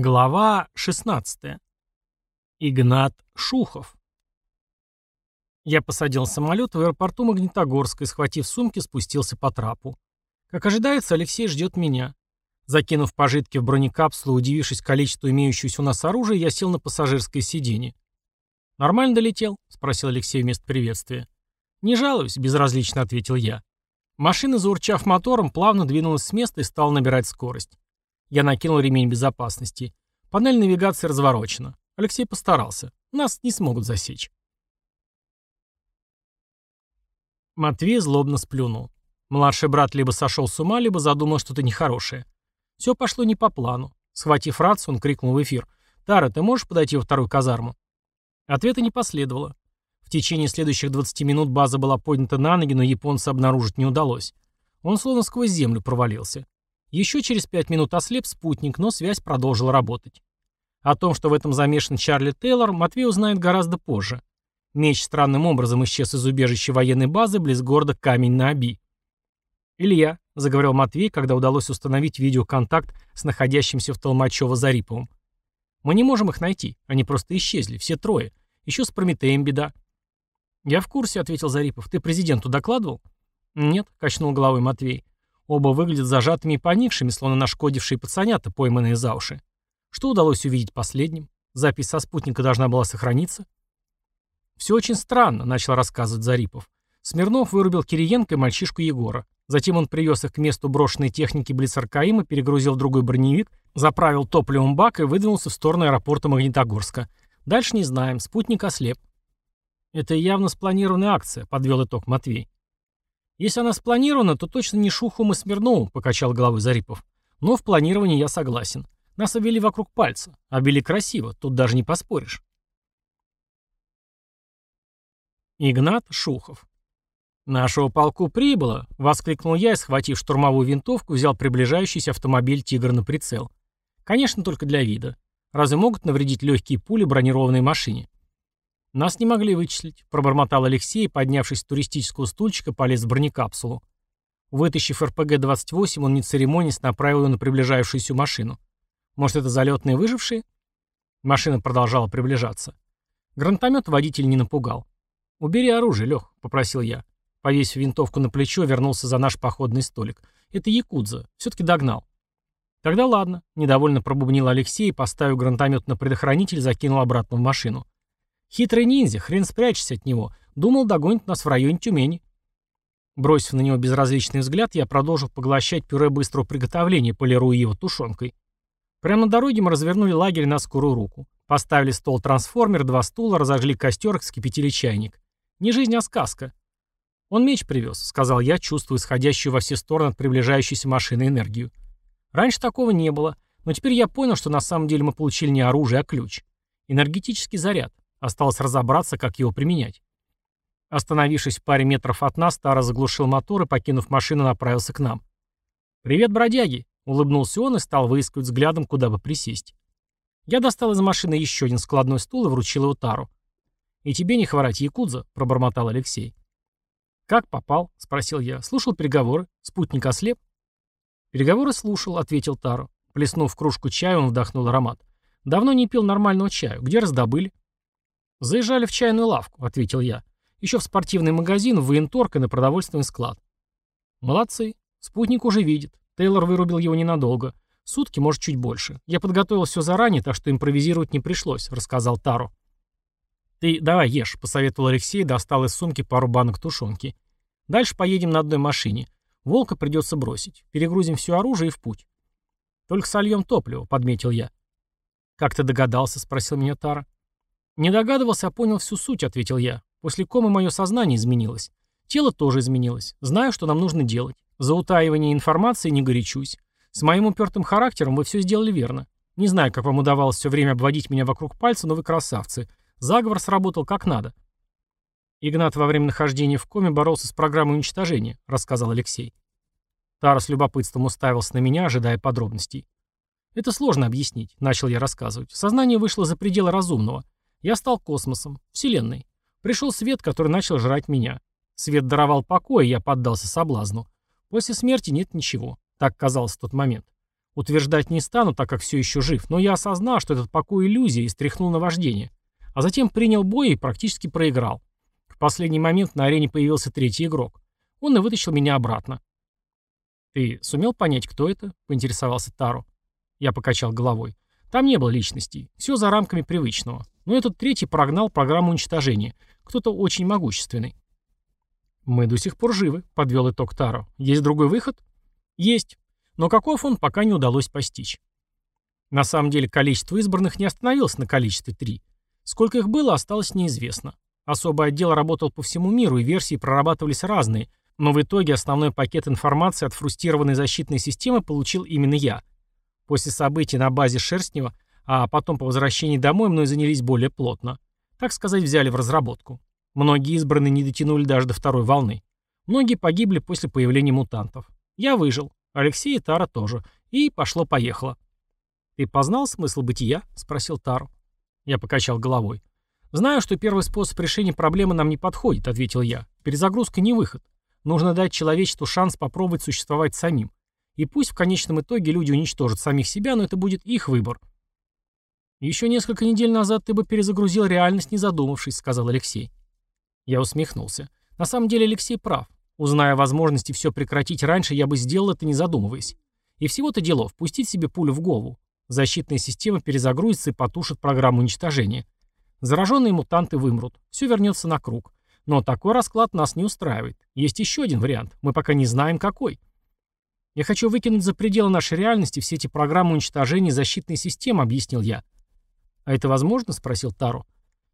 Глава 16. Игнат Шухов. Я посадил самолет в аэропорту Магнитогорска и, схватив сумки, спустился по трапу. Как ожидается, Алексей ждет меня. Закинув пожитки в бронекапсулу, удивившись количеству имеющегося у нас оружия, я сел на пассажирское сиденье. «Нормально долетел?» — спросил Алексей вместо приветствия. «Не жалуюсь», — безразлично ответил я. Машина, заурчав мотором, плавно двинулась с места и стала набирать скорость. Я накинул ремень безопасности. Панель навигации разворочена. Алексей постарался. Нас не смогут засечь. Матвей злобно сплюнул. Младший брат либо сошел с ума, либо задумал что-то нехорошее. Все пошло не по плану. Схватив рацию, он крикнул в эфир. «Тара, ты можешь подойти во вторую казарму?» Ответа не последовало. В течение следующих 20 минут база была поднята на ноги, но японца обнаружить не удалось. Он словно сквозь землю провалился. Еще через пять минут ослеп спутник, но связь продолжила работать. О том, что в этом замешан Чарли Тейлор, Матвей узнает гораздо позже. Меч странным образом исчез из убежища военной базы близ города Камень на Оби. «Илья», — заговорил Матвей, когда удалось установить видеоконтакт с находящимся в Толмачево Зариповым. «Мы не можем их найти. Они просто исчезли. Все трое. Еще с Прометеем беда». «Я в курсе», — ответил Зарипов. «Ты президенту докладывал?» «Нет», — качнул головой Матвей. Оба выглядят зажатыми и поникшими, словно нашкодившие пацанята, пойманные за уши. Что удалось увидеть последним? Запись со спутника должна была сохраниться? «Все очень странно», — начал рассказывать Зарипов. Смирнов вырубил Кириенко и мальчишку Егора. Затем он привез их к месту брошенной техники Блицаркаима, перегрузил в другой броневик, заправил топливом бак и выдвинулся в сторону аэропорта Магнитогорска. Дальше не знаем, спутник ослеп. «Это явно спланированная акция», — подвел итог Матвей. «Если она спланирована, то точно не Шухом и Смирновым», — покачал головой Зарипов. «Но в планировании я согласен. Нас обвели вокруг пальца. Обвели красиво, тут даже не поспоришь». Игнат Шухов. «Нашего полку прибыло!» — воскликнул я и, схватив штурмовую винтовку, взял приближающийся автомобиль «Тигр» на прицел. Конечно, только для вида. Разве могут навредить легкие пули бронированной машине? «Нас не могли вычислить», — пробормотал Алексей, поднявшись с туристического стульчика, полез в бронекапсулу. Вытащив РПГ-28, он не церемонясь направил ее на приближающуюся машину. «Может, это залетные выжившие?» Машина продолжала приближаться. Гранатомет водитель не напугал. «Убери оружие, Лех», — попросил я. Повесив винтовку на плечо, вернулся за наш походный столик. «Это Якудза. Все-таки догнал». «Тогда ладно», — недовольно пробубнил Алексей, поставив гранатомет на предохранитель, закинул обратно в машину. Хитрый ниндзя, хрен спрячься от него. Думал, догонит нас в районе Тюмени. Бросив на него безразличный взгляд, я продолжил поглощать пюре быстрого приготовления, полируя его тушенкой. Прямо на дороге мы развернули лагерь на скорую руку. Поставили стол-трансформер, два стула, разожгли костер, вскипятили чайник. Не жизнь, а сказка. «Он меч привез», — сказал я, чувствуя исходящую во все стороны от приближающейся машины энергию. Раньше такого не было, но теперь я понял, что на самом деле мы получили не оружие, а ключ. Энергетический заряд. Осталось разобраться, как его применять. Остановившись в паре метров от нас, Тара заглушил мотор и, покинув машину, направился к нам. «Привет, бродяги!» — улыбнулся он и стал выискивать взглядом, куда бы присесть. Я достал из машины еще один складной стул и вручил его Тару. «И тебе не хворать, Якудза», — пробормотал Алексей. «Как попал?» — спросил я. «Слушал переговоры. Спутник ослеп?» «Переговоры слушал», — ответил Тару. Плеснув кружку чая, он вдохнул аромат. «Давно не пил нормального чаю. Где раздобыли?» «Заезжали в чайную лавку», — ответил я. «Еще в спортивный магазин, в военторг и на продовольственный склад». «Молодцы. Спутник уже видит. Тейлор вырубил его ненадолго. Сутки, может, чуть больше. Я подготовил все заранее, так что импровизировать не пришлось», — рассказал Тару. «Ты давай ешь», — посоветовал Алексей, достал из сумки пару банок тушенки. «Дальше поедем на одной машине. Волка придется бросить. Перегрузим все оружие и в путь». «Только сольем топливо», — подметил я. «Как ты догадался?» — спросил меня Тара. «Не догадывался, а понял всю суть», — ответил я. «После комы мое сознание изменилось. Тело тоже изменилось. Знаю, что нам нужно делать. За утаивание информации не горячусь. С моим упертым характером вы все сделали верно. Не знаю, как вам удавалось все время обводить меня вокруг пальца, но вы красавцы. Заговор сработал как надо». Игнат во время нахождения в коме боролся с программой уничтожения, рассказал Алексей. Тара с любопытством уставился на меня, ожидая подробностей. «Это сложно объяснить», — начал я рассказывать. «Сознание вышло за пределы разумного. Я стал космосом, вселенной. Пришел свет, который начал жрать меня. Свет даровал покой, я поддался соблазну. После смерти нет ничего. Так казалось в тот момент. Утверждать не стану, так как все еще жив, но я осознал, что этот покой иллюзия и стряхнул на вождение. А затем принял бой и практически проиграл. В последний момент на арене появился третий игрок. Он и вытащил меня обратно. «Ты сумел понять, кто это?» — поинтересовался Таро. Я покачал головой. Там не было личностей. Все за рамками привычного. Но этот третий прогнал программу уничтожения. Кто-то очень могущественный. «Мы до сих пор живы», — подвел итог Таро. «Есть другой выход?» «Есть. Но каков он, пока не удалось постичь». На самом деле количество избранных не остановилось на количестве три. Сколько их было, осталось неизвестно. Особый отдел работал по всему миру, и версии прорабатывались разные, но в итоге основной пакет информации от фрустированной защитной системы получил именно я. После событий на базе Шерстнева, а потом по возвращении домой мной занялись более плотно. Так сказать, взяли в разработку. Многие избранные не дотянули даже до второй волны. Многие погибли после появления мутантов. Я выжил. Алексей и Тара тоже. И пошло-поехало. «Ты познал смысл бытия?» — спросил Тару. Я покачал головой. «Знаю, что первый способ решения проблемы нам не подходит», — ответил я. «Перезагрузка не выход. Нужно дать человечеству шанс попробовать существовать самим. И пусть в конечном итоге люди уничтожат самих себя, но это будет их выбор. «Еще несколько недель назад ты бы перезагрузил реальность, не задумавшись», — сказал Алексей. Я усмехнулся. На самом деле Алексей прав. Узная возможности все прекратить раньше, я бы сделал это, не задумываясь. И всего-то делов, пустить себе пулю в голову. Защитная система перезагрузится и потушит программу уничтожения. Зараженные мутанты вымрут. Все вернется на круг. Но такой расклад нас не устраивает. Есть еще один вариант. Мы пока не знаем, какой. Я хочу выкинуть за пределы нашей реальности все эти программы уничтожения защитной системы, объяснил я. А это возможно? Спросил Таро.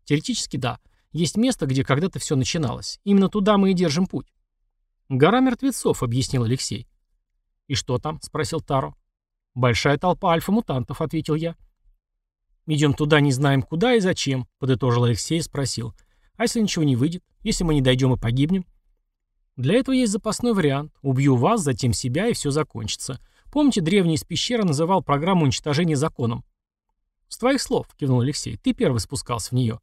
Теоретически да. Есть место, где когда-то все начиналось. Именно туда мы и держим путь. Гора мертвецов, объяснил Алексей. И что там? Спросил Таро. Большая толпа альфа-мутантов, ответил я. «Идем туда, не знаем куда и зачем», — подытожил Алексей и спросил. А если ничего не выйдет? Если мы не дойдем и погибнем? Для этого есть запасной вариант. Убью вас, затем себя, и все закончится. Помните, древний из пещеры называл программу уничтожения законом? С твоих слов, кивнул Алексей, ты первый спускался в нее.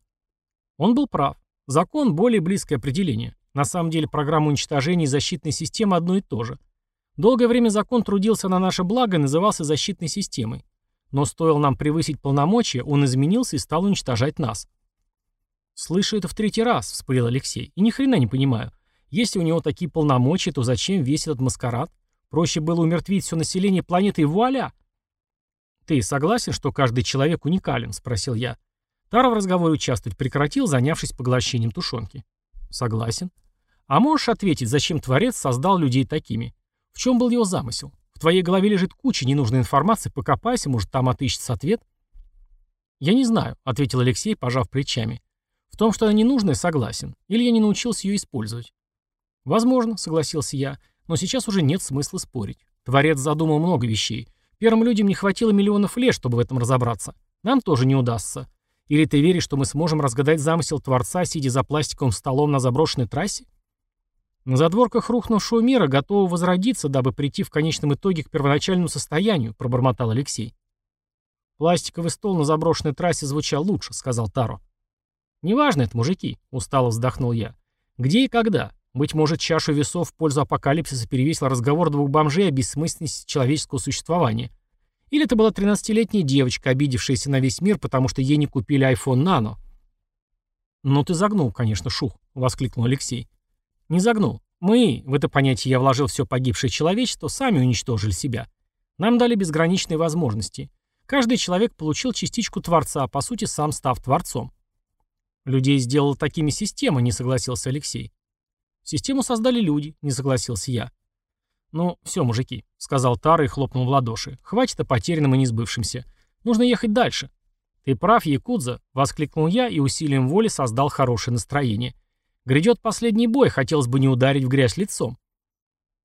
Он был прав. Закон – более близкое определение. На самом деле программа уничтожения и защитной системы одно и то же. Долгое время закон трудился на наше благо и назывался защитной системой. Но стоило нам превысить полномочия, он изменился и стал уничтожать нас. «Слышу это в третий раз», — вспылил Алексей. «И ни хрена не понимаю. Если у него такие полномочия, то зачем весь этот маскарад? Проще было умертвить все население планеты и вуаля!» «Ты согласен, что каждый человек уникален?» — спросил я. Тара в разговоре участвовать прекратил, занявшись поглощением тушенки. «Согласен. А можешь ответить, зачем Творец создал людей такими? В чем был его замысел? В твоей голове лежит куча ненужной информации, покопайся, может, там отыщется ответ?» «Я не знаю», — ответил Алексей, пожав плечами. В том, что она ненужная, согласен. Или я не научился ее использовать. Возможно, согласился я, но сейчас уже нет смысла спорить. Творец задумал много вещей. Первым людям не хватило миллионов лет, чтобы в этом разобраться. Нам тоже не удастся. Или ты веришь, что мы сможем разгадать замысел Творца, сидя за пластиковым столом на заброшенной трассе? На задворках рухнувшего мира готовы возродиться, дабы прийти в конечном итоге к первоначальному состоянию, пробормотал Алексей. Пластиковый стол на заброшенной трассе звучал лучше, сказал Таро. «Неважно это, мужики», — устало вздохнул я. «Где и когда? Быть может, чашу весов в пользу апокалипсиса перевесил разговор двух бомжей о бессмысленности человеческого существования. Или это была 13-летняя девочка, обидевшаяся на весь мир, потому что ей не купили iPhone Nano. «Ну ты загнул, конечно, шух», — воскликнул Алексей. «Не загнул. Мы, в это понятие я вложил все погибшее человечество, сами уничтожили себя. Нам дали безграничные возможности. Каждый человек получил частичку Творца, по сути, сам став Творцом. Людей сделала такими система, не согласился Алексей. Систему создали люди, не согласился я. Ну, все, мужики, сказал Тара и хлопнул в ладоши. Хватит о потерянном и несбывшемся. Нужно ехать дальше. Ты прав, Якудза, воскликнул я и усилием воли создал хорошее настроение. Грядет последний бой, хотелось бы не ударить в грязь лицом.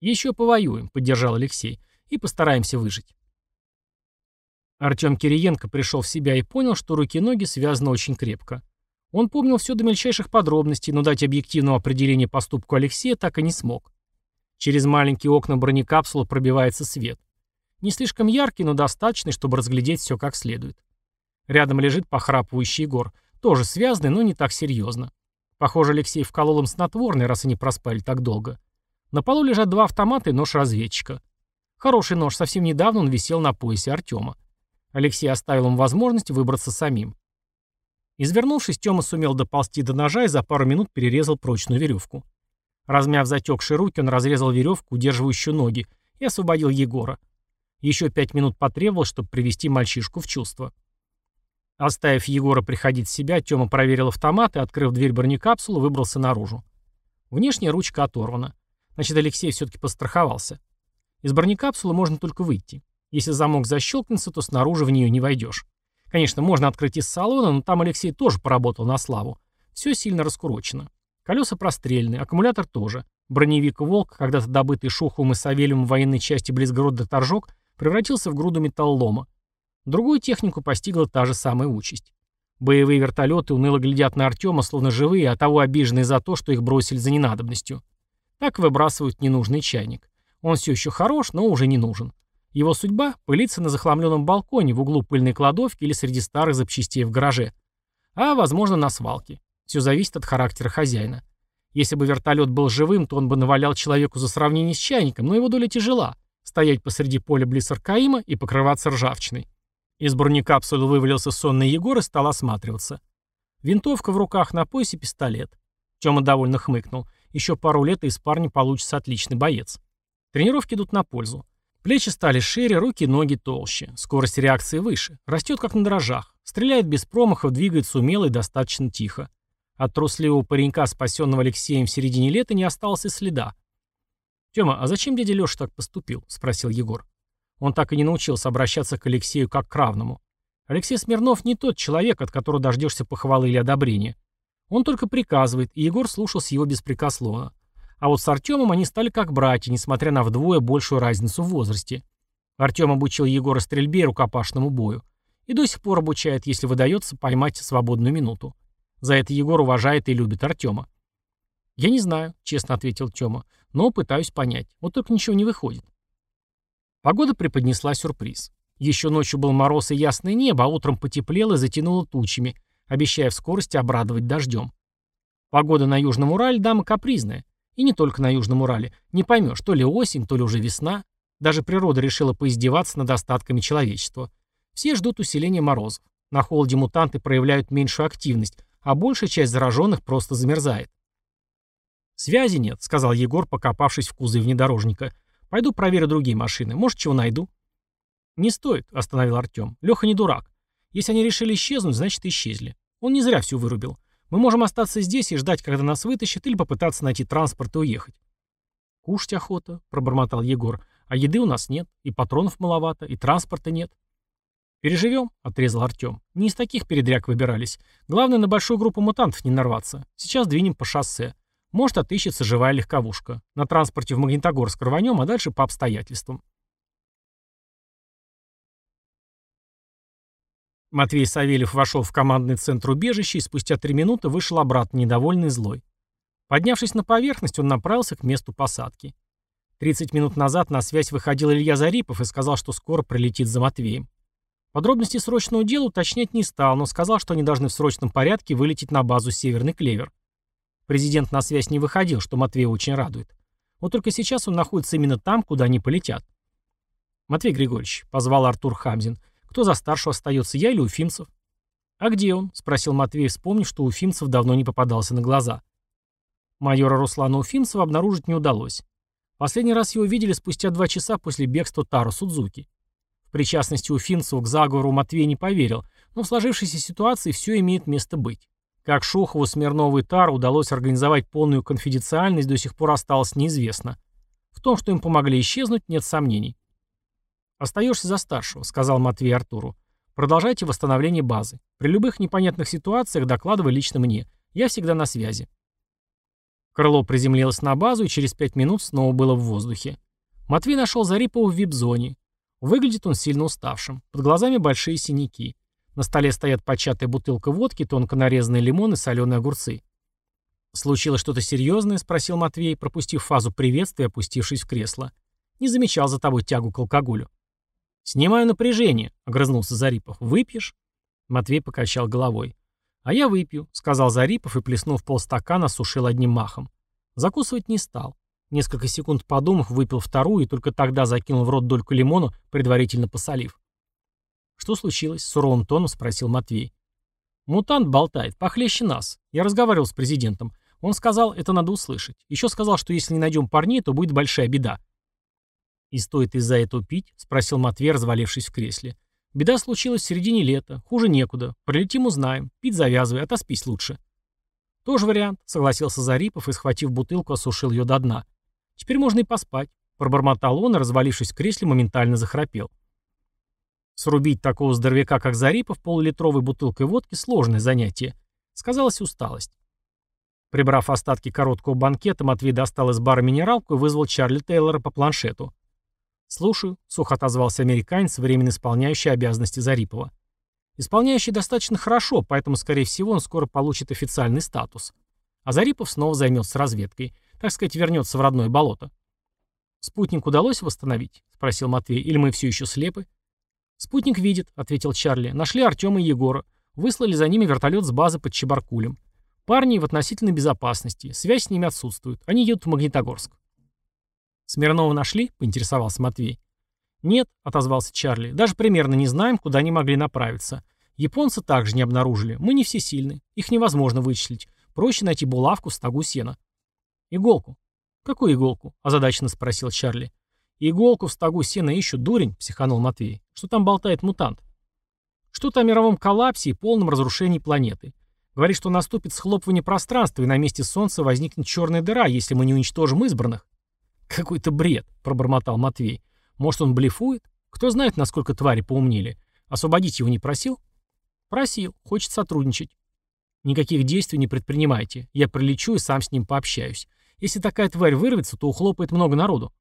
Еще повоюем, поддержал Алексей, и постараемся выжить. Артем Кириенко пришел в себя и понял, что руки-ноги связаны очень крепко. Он помнил все до мельчайших подробностей, но дать объективного определения поступку Алексея так и не смог. Через маленькие окна бронекапсулы пробивается свет. Не слишком яркий, но достаточный, чтобы разглядеть все как следует. Рядом лежит похрапывающий Егор. Тоже связанный, но не так серьезно. Похоже, Алексей вколол им снотворный, раз они проспали так долго. На полу лежат два автомата и нож разведчика. Хороший нож, совсем недавно он висел на поясе Артема. Алексей оставил им возможность выбраться самим. Извернувшись, Тёма сумел доползти до ножа и за пару минут перерезал прочную веревку. Размяв затекшие руки, он разрезал веревку, удерживающую ноги, и освободил Егора. Еще пять минут потребовалось, чтобы привести мальчишку в чувство. Оставив Егора приходить в себя, Тёма проверил автомат и, открыв дверь бронекапсулы, выбрался наружу. Внешняя ручка оторвана. Значит, Алексей все-таки постраховался. Из бронекапсулы можно только выйти. Если замок защелкнется, то снаружи в нее не войдешь. Конечно, можно открыть из салона, но там Алексей тоже поработал на славу. Все сильно раскурочено. Колеса прострельные, аккумулятор тоже. Броневик «Волк», когда-то добытый Шуховым и Савельевым в военной части близ города Торжок, превратился в груду металлолома. Другую технику постигла та же самая участь. Боевые вертолеты уныло глядят на Артема, словно живые, а того обиженные за то, что их бросили за ненадобностью. Так выбрасывают ненужный чайник. Он все еще хорош, но уже не нужен. Его судьба – пылиться на захламленном балконе в углу пыльной кладовки или среди старых запчастей в гараже. А, возможно, на свалке. Все зависит от характера хозяина. Если бы вертолет был живым, то он бы навалял человеку за сравнение с чайником, но его доля тяжела – стоять посреди поля близ Аркаима и покрываться ржавчиной. Из бронекапсулы вывалился сонный Егор и стал осматриваться. Винтовка в руках, на поясе пистолет. Тёма довольно хмыкнул. Еще пару лет, и из парня получится отличный боец. Тренировки идут на пользу. Плечи стали шире, руки и ноги толще. Скорость реакции выше. Растет как на дрожжах. Стреляет без промахов, двигается умело и достаточно тихо. От трусливого паренька, спасенного Алексеем в середине лета, не осталось и следа. «Тёма, а зачем дядя Лёша так поступил?» — спросил Егор. Он так и не научился обращаться к Алексею как к равному. Алексей Смирнов не тот человек, от которого дождешься похвалы или одобрения. Он только приказывает, и Егор слушался его беспрекословно. А вот с Артемом они стали как братья, несмотря на вдвое большую разницу в возрасте. Артем обучил Егора стрельбе и рукопашному бою. И до сих пор обучает, если выдается поймать свободную минуту. За это Егор уважает и любит Артема. «Я не знаю», — честно ответил Тёма, — «но пытаюсь понять. Вот только ничего не выходит». Погода преподнесла сюрприз. Еще ночью был мороз и ясное небо, а утром потеплело и затянуло тучами, обещая в скорости обрадовать дождем. Погода на Южном Урале дама капризная. И не только на Южном Урале. Не поймешь, то ли осень, то ли уже весна. Даже природа решила поиздеваться над остатками человечества. Все ждут усиления морозов. На холоде мутанты проявляют меньшую активность, а большая часть зараженных просто замерзает. «Связи нет», — сказал Егор, покопавшись в кузове внедорожника. «Пойду проверю другие машины. Может, чего найду?» «Не стоит», — остановил Артем. «Леха не дурак. Если они решили исчезнуть, значит, исчезли. Он не зря все вырубил. Мы можем остаться здесь и ждать, когда нас вытащат, или попытаться найти транспорт и уехать. Кушать охота, пробормотал Егор. А еды у нас нет, и патронов маловато, и транспорта нет. Переживем, отрезал Артем. Не из таких передряг выбирались. Главное, на большую группу мутантов не нарваться. Сейчас двинем по шоссе. Может, отыщется живая легковушка. На транспорте в Магнитогорск рванем, а дальше по обстоятельствам. Матвей Савельев вошел в командный центр убежища и спустя три минуты вышел обратно, недовольный и злой. Поднявшись на поверхность, он направился к месту посадки. 30 минут назад на связь выходил Илья Зарипов и сказал, что скоро прилетит за Матвеем. Подробности срочного дела уточнять не стал, но сказал, что они должны в срочном порядке вылететь на базу «Северный клевер». Президент на связь не выходил, что Матвея очень радует. Вот только сейчас он находится именно там, куда они полетят. «Матвей Григорьевич», — позвал Артур Хамзин, — кто за старшего остается, я или Уфимцев? А где он? Спросил Матвей, вспомнив, что Уфимцев давно не попадался на глаза. Майора Руслана Уфимцева обнаружить не удалось. Последний раз его видели спустя два часа после бегства Тару Судзуки. В причастности Уфимцева к заговору Матвей не поверил, но в сложившейся ситуации все имеет место быть. Как Шухову, Смирнову и Тару удалось организовать полную конфиденциальность, до сих пор осталось неизвестно. В том, что им помогли исчезнуть, нет сомнений. «Остаешься за старшего», — сказал Матвей Артуру. «Продолжайте восстановление базы. При любых непонятных ситуациях докладывай лично мне. Я всегда на связи». Крыло приземлилось на базу и через пять минут снова было в воздухе. Матвей нашел Зарипова в вип-зоне. Выглядит он сильно уставшим. Под глазами большие синяки. На столе стоят початая бутылка водки, тонко нарезанный лимон и соленые огурцы. «Случилось что-то серьезное?» — спросил Матвей, пропустив фазу приветствия опустившись в кресло. «Не замечал за тобой тягу к алкоголю». «Снимаю напряжение», — огрызнулся Зарипов. «Выпьешь?» Матвей покачал головой. «А я выпью», — сказал Зарипов и, плеснув полстакана, сушил одним махом. Закусывать не стал. Несколько секунд подумав, выпил вторую и только тогда закинул в рот дольку лимона, предварительно посолив. «Что случилось?» — суровым тоном спросил Матвей. «Мутант болтает, похлеще нас. Я разговаривал с президентом. Он сказал, это надо услышать. Еще сказал, что если не найдем парней, то будет большая беда». «И стоит из-за этого пить?» — спросил Матвей, развалившись в кресле. «Беда случилась в середине лета. Хуже некуда. Пролетим, узнаем. Пить завязывай, отоспись лучше». «Тоже вариант», — согласился Зарипов и, схватив бутылку, осушил ее до дна. «Теперь можно и поспать», — пробормотал он развалившись в кресле, моментально захрапел. Срубить такого здоровяка, как Зарипов, полулитровой бутылкой водки – сложное занятие. Сказалась усталость. Прибрав остатки короткого банкета, Матвей достал из бара минералку и вызвал Чарли Тейлора по планшету. «Слушаю», — сухо отозвался американец, временно исполняющий обязанности Зарипова. «Исполняющий достаточно хорошо, поэтому, скорее всего, он скоро получит официальный статус. А Зарипов снова займется разведкой. Так сказать, вернется в родное болото». «Спутник удалось восстановить?» — спросил Матвей. «Или мы все еще слепы?» «Спутник видит», — ответил Чарли. «Нашли Артема и Егора. Выслали за ними вертолет с базы под Чебаркулем. Парни в относительной безопасности. Связь с ними отсутствует. Они едут в Магнитогорск». «Смирнова нашли?» — поинтересовался Матвей. «Нет», — отозвался Чарли. «Даже примерно не знаем, куда они могли направиться. Японцы также не обнаружили. Мы не все сильны. Их невозможно вычислить. Проще найти булавку в стогу сена». «Иголку». «Какую иголку?» — озадаченно спросил Чарли. «Иголку в стогу сена ищут, дурень», — психанул Матвей. «Что там болтает мутант?» «Что-то о мировом коллапсе и полном разрушении планеты. Говорит, что наступит схлопывание пространства, и на месте Солнца возникнет черная дыра, если мы не уничтожим избранных». «Какой-то бред», — пробормотал Матвей. «Может, он блефует? Кто знает, насколько твари поумнели. Освободить его не просил?» «Просил. Хочет сотрудничать». «Никаких действий не предпринимайте. Я прилечу и сам с ним пообщаюсь. Если такая тварь вырвется, то ухлопает много народу».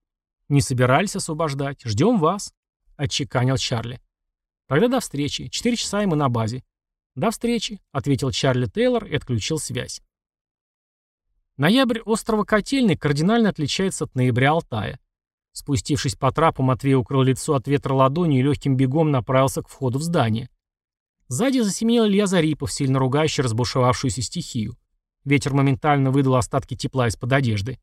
«Не собирались освобождать. Ждем вас», — отчеканил Чарли. «Тогда до встречи. Четыре часа и мы на базе». «До встречи», — ответил Чарли Тейлор и отключил связь. Ноябрь острова Котельный кардинально отличается от ноября Алтая. Спустившись по трапу, Матвей укрыл лицо от ветра ладонью и легким бегом направился к входу в здание. Сзади засеменил Илья Зарипов, сильно ругающий разбушевавшуюся стихию. Ветер моментально выдал остатки тепла из-под одежды.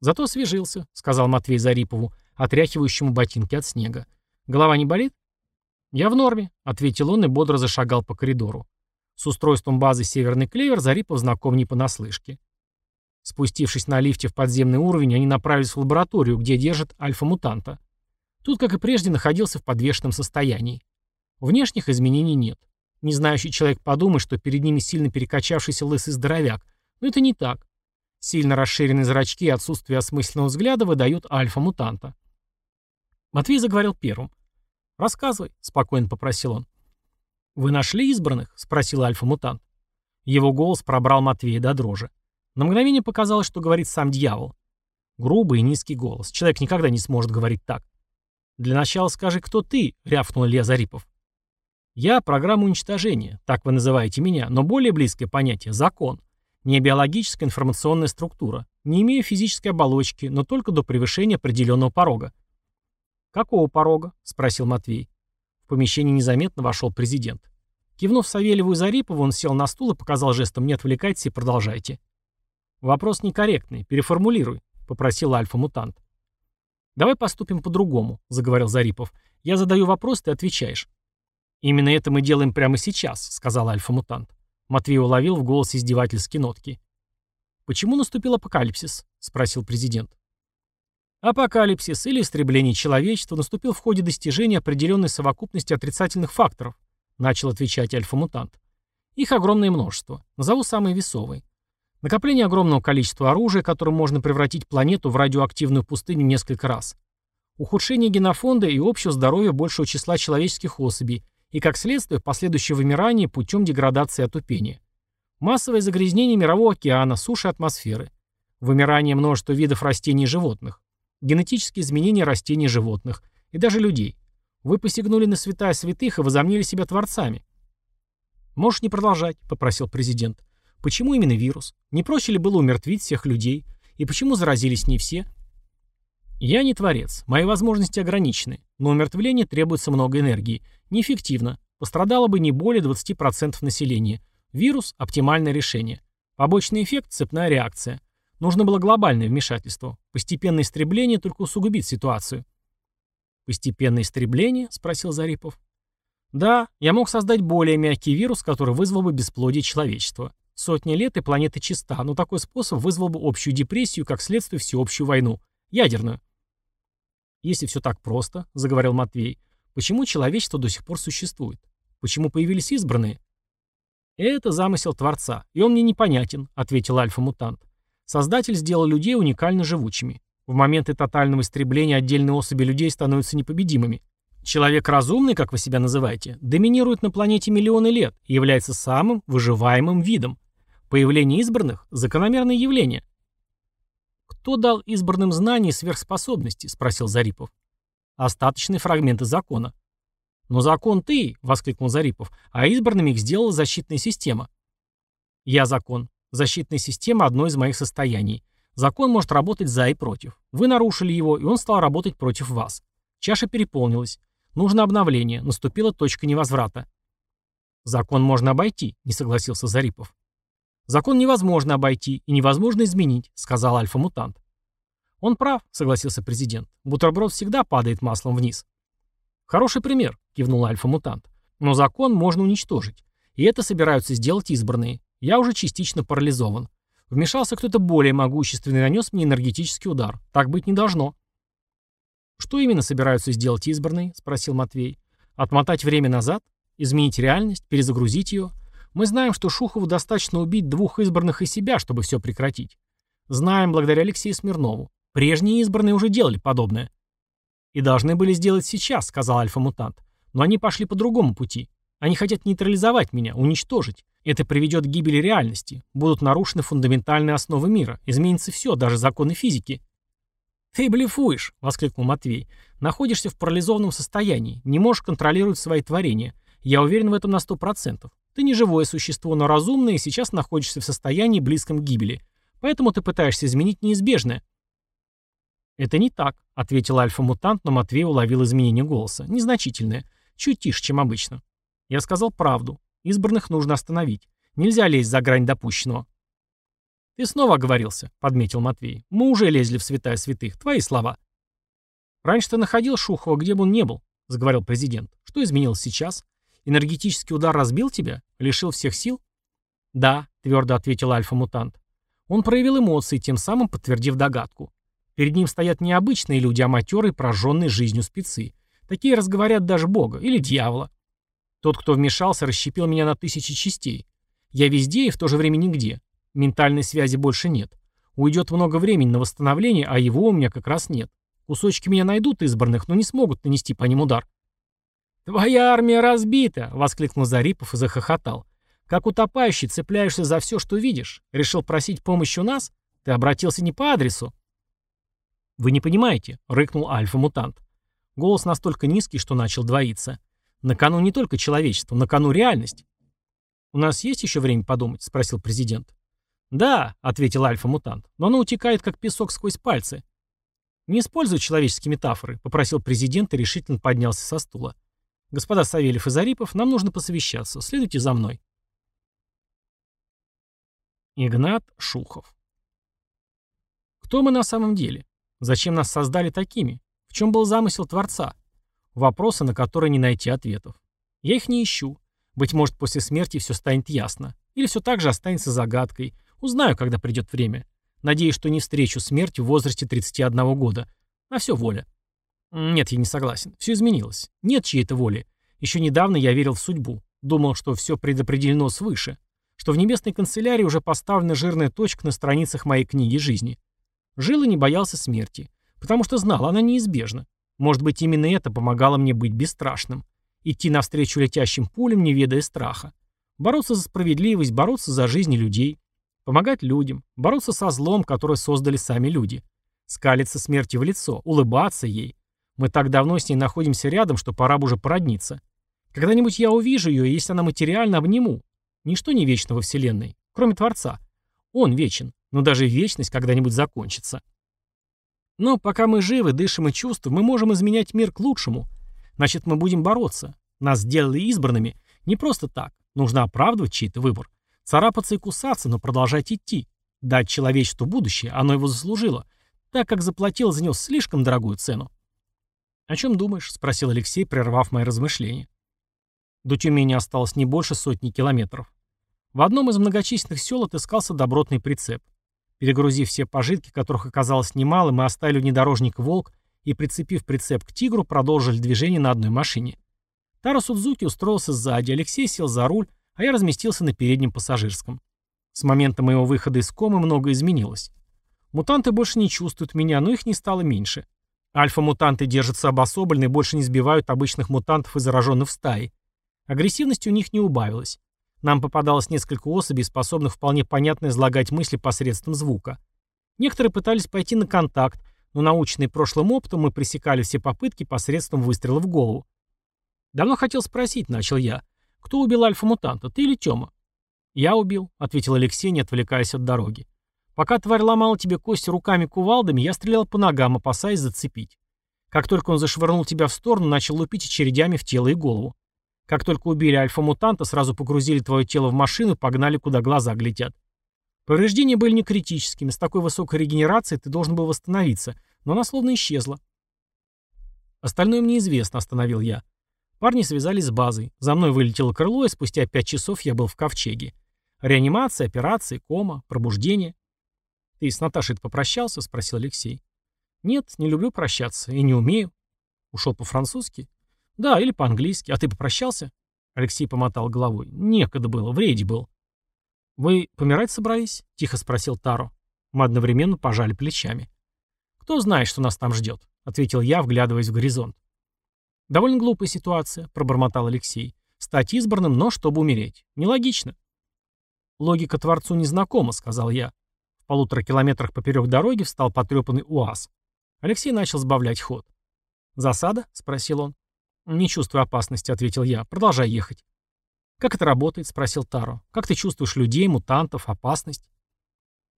«Зато освежился», — сказал Матвей Зарипову, отряхивающему ботинки от снега. «Голова не болит?» «Я в норме», — ответил он и бодро зашагал по коридору. С устройством базы «Северный клевер» Зарипов знаком не понаслышке. Спустившись на лифте в подземный уровень, они направились в лабораторию, где держат альфа-мутанта. Тут, как и прежде, находился в подвешенном состоянии. Внешних изменений нет. Незнающий человек подумает, что перед ними сильно перекачавшийся лысый здоровяк. Но это не так. Сильно расширенные зрачки и отсутствие осмысленного взгляда выдают альфа-мутанта. Матвей заговорил первым. «Рассказывай», — спокойно попросил он. «Вы нашли избранных?» — спросил альфа-мутант. Его голос пробрал Матвея до дрожи. На мгновение показалось, что говорит сам дьявол. Грубый и низкий голос. Человек никогда не сможет говорить так. «Для начала скажи, кто ты?» — рявкнул Илья Зарипов. «Я — программа уничтожения, так вы называете меня, но более близкое понятие — закон. Не биологическая информационная структура. Не имею физической оболочки, но только до превышения определенного порога. «Какого порога?» — спросил Матвей. В помещение незаметно вошел президент. Кивнув Савельеву и Зарипову, он сел на стул и показал жестом «не отвлекайтесь и продолжайте». «Вопрос некорректный. Переформулируй», — попросил альфа-мутант. «Давай поступим по-другому», — заговорил Зарипов. «Я задаю вопрос, ты отвечаешь». «Именно это мы делаем прямо сейчас», — сказал альфа-мутант. Матвей уловил в голосе издевательские нотки. «Почему наступил апокалипсис?» — спросил президент. Апокалипсис или истребление человечества наступил в ходе достижения определенной совокупности отрицательных факторов, начал отвечать альфа-мутант. Их огромное множество. Назову самые весовые. Накопление огромного количества оружия, которым можно превратить планету в радиоактивную пустыню несколько раз. Ухудшение генофонда и общего здоровья большего числа человеческих особей – и, как следствие, последующее вымирание путем деградации и отупения. Массовое загрязнение мирового океана, суши атмосферы. Вымирание множества видов растений и животных. Генетические изменения растений и животных. И даже людей. Вы посягнули на святая святых и возомнили себя творцами. «Можешь не продолжать», — попросил президент. «Почему именно вирус? Не проще ли было умертвить всех людей? И почему заразились не все?» «Я не творец. Мои возможности ограничены. Но умертвление требуется много энергии. Неэффективно. Пострадало бы не более 20% населения. Вирус – оптимальное решение. Побочный эффект – цепная реакция. Нужно было глобальное вмешательство. Постепенное истребление только усугубит ситуацию. «Постепенное истребление?» — спросил Зарипов. «Да, я мог создать более мягкий вирус, который вызвал бы бесплодие человечества. Сотни лет и планета чиста, но такой способ вызвал бы общую депрессию, как следствие всеобщую войну. Ядерную». «Если все так просто», — заговорил Матвей, — «почему человечество до сих пор существует? Почему появились избранные?» «Это замысел Творца, и он мне непонятен», — ответил альфа-мутант. «Создатель сделал людей уникально живучими. В моменты тотального истребления отдельные особи людей становятся непобедимыми. Человек разумный, как вы себя называете, доминирует на планете миллионы лет и является самым выживаемым видом. Появление избранных – закономерное явление». «Кто дал избранным знания и сверхспособности?» – спросил Зарипов. «Остаточные фрагменты закона. «Но закон ты!» — воскликнул Зарипов. «А избранными их сделала защитная система». «Я закон. Защитная система — одно из моих состояний. Закон может работать за и против. Вы нарушили его, и он стал работать против вас. Чаша переполнилась. Нужно обновление. Наступила точка невозврата». «Закон можно обойти», — не согласился Зарипов. «Закон невозможно обойти и невозможно изменить», — сказал альфа-мутант. «Он прав», — согласился президент. «Бутерброд всегда падает маслом вниз». «Хороший пример», — кивнул альфа-мутант. «Но закон можно уничтожить. И это собираются сделать избранные. Я уже частично парализован. Вмешался кто-то более могущественный и нанес мне энергетический удар. Так быть не должно». «Что именно собираются сделать избранные?» — спросил Матвей. «Отмотать время назад? Изменить реальность? Перезагрузить ее? Мы знаем, что Шухову достаточно убить двух избранных и себя, чтобы все прекратить. Знаем благодаря Алексею Смирнову. Прежние избранные уже делали подобное. «И должны были сделать сейчас», — сказал альфа-мутант. «Но они пошли по другому пути. Они хотят нейтрализовать меня, уничтожить. Это приведет к гибели реальности. Будут нарушены фундаментальные основы мира. Изменится все, даже законы физики». «Ты блефуешь», — воскликнул Матвей. «Находишься в парализованном состоянии, не можешь контролировать свои творения. Я уверен в этом на сто процентов. Ты не живое существо, но разумное, и сейчас находишься в состоянии близком к гибели. Поэтому ты пытаешься изменить неизбежное». «Это не так», — ответил альфа-мутант, но Матвей уловил изменение голоса. «Незначительное. Чуть тише, чем обычно». Я сказал правду. Избранных нужно остановить. Нельзя лезть за грань допущенного. «Ты снова оговорился», — подметил Матвей. «Мы уже лезли в святая святых. Твои слова». «Раньше ты находил Шухова, где бы он не был», — заговорил президент. «Что изменилось сейчас? Энергетический удар разбил тебя? Лишил всех сил?» «Да», — твердо ответил альфа-мутант. Он проявил эмоции, тем самым подтвердив догадку. Перед ним стоят не обычные люди, а матерые, прожженные жизнью спецы. Такие разговорят даже Бога или дьявола. Тот, кто вмешался, расщепил меня на тысячи частей. Я везде и в то же время нигде. Ментальной связи больше нет. Уйдет много времени на восстановление, а его у меня как раз нет. Кусочки меня найдут избранных, но не смогут нанести по ним удар. «Твоя армия разбита!» — воскликнул Зарипов и захохотал. «Как утопающий цепляешься за все, что видишь. Решил просить помощи у нас? Ты обратился не по адресу». «Вы не понимаете», — рыкнул альфа-мутант. Голос настолько низкий, что начал двоиться. «На кону не только человечество, на кону реальность». «У нас есть еще время подумать?» — спросил президент. «Да», — ответил альфа-мутант, — «но оно утекает, как песок сквозь пальцы». «Не используй человеческие метафоры», — попросил президент и решительно поднялся со стула. «Господа Савельев и Зарипов, нам нужно посовещаться. Следуйте за мной». Игнат Шухов Кто мы на самом деле? Зачем нас создали такими? В чем был замысел Творца? Вопросы, на которые не найти ответов. Я их не ищу. Быть может, после смерти все станет ясно. Или все так же останется загадкой. Узнаю, когда придет время. Надеюсь, что не встречу смерть в возрасте 31 года. А все воля. Нет, я не согласен. Все изменилось. Нет чьей-то воли. Еще недавно я верил в судьбу. Думал, что все предопределено свыше. Что в небесной канцелярии уже поставлена жирная точка на страницах моей книги жизни. Жил и не боялся смерти, потому что знал, она неизбежна. Может быть, именно это помогало мне быть бесстрашным. Идти навстречу летящим пулям, не ведая страха. Бороться за справедливость, бороться за жизни людей. Помогать людям, бороться со злом, которое создали сами люди. Скалиться смерти в лицо, улыбаться ей. Мы так давно с ней находимся рядом, что пора бы уже породниться. Когда-нибудь я увижу ее, и если она материально, обниму. Ничто не вечно во Вселенной, кроме Творца. Он вечен. Но даже вечность когда-нибудь закончится. Но пока мы живы, дышим и чувствуем, мы можем изменять мир к лучшему. Значит, мы будем бороться. Нас сделали избранными не просто так. Нужно оправдывать чей-то выбор. Царапаться и кусаться, но продолжать идти. Дать человечеству будущее, оно его заслужило, так как заплатил за него слишком дорогую цену. «О чем думаешь?» — спросил Алексей, прервав мои размышления. До Тюмени осталось не больше сотни километров. В одном из многочисленных сел отыскался добротный прицеп. Перегрузив все пожитки, которых оказалось немало, мы оставили внедорожник «Волк» и, прицепив прицеп к «Тигру», продолжили движение на одной машине. Таро Судзуки устроился сзади, Алексей сел за руль, а я разместился на переднем пассажирском. С момента моего выхода из комы многое изменилось. Мутанты больше не чувствуют меня, но их не стало меньше. Альфа-мутанты держатся обособленно и больше не сбивают обычных мутантов и зараженных в стаи. Агрессивность у них не убавилась. Нам попадалось несколько особей, способных вполне понятно излагать мысли посредством звука. Некоторые пытались пойти на контакт, но наученные прошлым опытом мы пресекали все попытки посредством выстрела в голову. «Давно хотел спросить», — начал я. «Кто убил альфа-мутанта, ты или Тёма?» «Я убил», — ответил Алексей, не отвлекаясь от дороги. «Пока тварь ломала тебе кости руками-кувалдами, я стрелял по ногам, опасаясь зацепить. Как только он зашвырнул тебя в сторону, начал лупить очередями в тело и голову. Как только убили альфа-мутанта, сразу погрузили твое тело в машину и погнали, куда глаза глядят. Повреждения были не критическими, с такой высокой регенерацией ты должен был восстановиться, но она словно исчезла. Остальное мне известно, остановил я. Парни связались с базой. За мной вылетело крыло, и спустя пять часов я был в ковчеге. Реанимация, операции, кома, пробуждение. «Ты с Наташей попрощался?» — спросил Алексей. «Нет, не люблю прощаться и не умею». «Ушел по-французски?» «Да, или по-английски. А ты попрощался?» Алексей помотал головой. «Некогда было, в рейде был». «Вы помирать собрались?» — тихо спросил Таро. Мы одновременно пожали плечами. «Кто знает, что нас там ждет?» — ответил я, вглядываясь в горизонт. «Довольно глупая ситуация», — пробормотал Алексей. «Стать избранным, но чтобы умереть. Нелогично». «Логика Творцу незнакома», — сказал я. Полутора километрах поперек дороги встал потрепанный УАЗ. Алексей начал сбавлять ход. «Засада?» — спросил он. «Не чувствую опасности», — ответил я. «Продолжай ехать». «Как это работает?» — спросил Таро. «Как ты чувствуешь людей, мутантов, опасность?»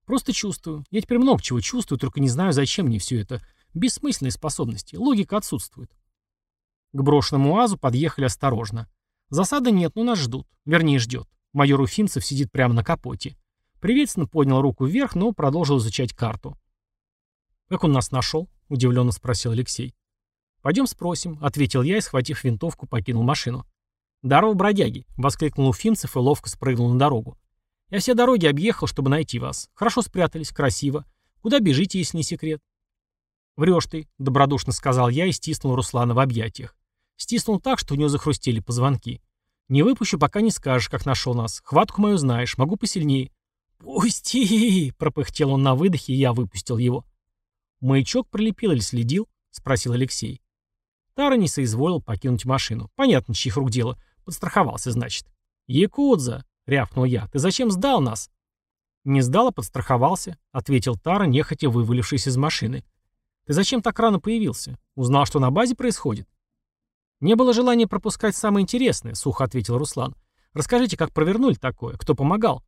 «Просто чувствую. Я теперь много чего чувствую, только не знаю, зачем мне все это. Бессмысленные способности. Логика отсутствует». К брошенному УАЗу подъехали осторожно. Засады нет, но нас ждут. Вернее, ждет. Майор Уфимцев сидит прямо на капоте. Приветственно поднял руку вверх, но продолжил изучать карту. «Как он нас нашел?» — удивленно спросил Алексей. «Пойдем спросим», — ответил я и, схватив винтовку, покинул машину. «Здорово, бродяги!» — воскликнул Уфимцев и ловко спрыгнул на дорогу. «Я все дороги объехал, чтобы найти вас. Хорошо спрятались, красиво. Куда бежите, если не секрет?» «Врешь ты», — добродушно сказал я и стиснул Руслана в объятиях. Стиснул так, что у него захрустели позвонки. «Не выпущу, пока не скажешь, как нашел нас. Хватку мою знаешь, могу посильнее». «Пусти!» — пропыхтел он на выдохе, и я выпустил его. «Маячок прилепил или следил?» — спросил Алексей. Тара не соизволил покинуть машину. Понятно, чьих рук дело. Подстраховался, значит. «Якудза!» — рявкнул я. «Ты зачем сдал нас?» «Не сдал, а подстраховался», — ответил Тара, нехотя вывалившись из машины. «Ты зачем так рано появился? Узнал, что на базе происходит?» «Не было желания пропускать самое интересное», — сухо ответил Руслан. «Расскажите, как провернули такое? Кто помогал?»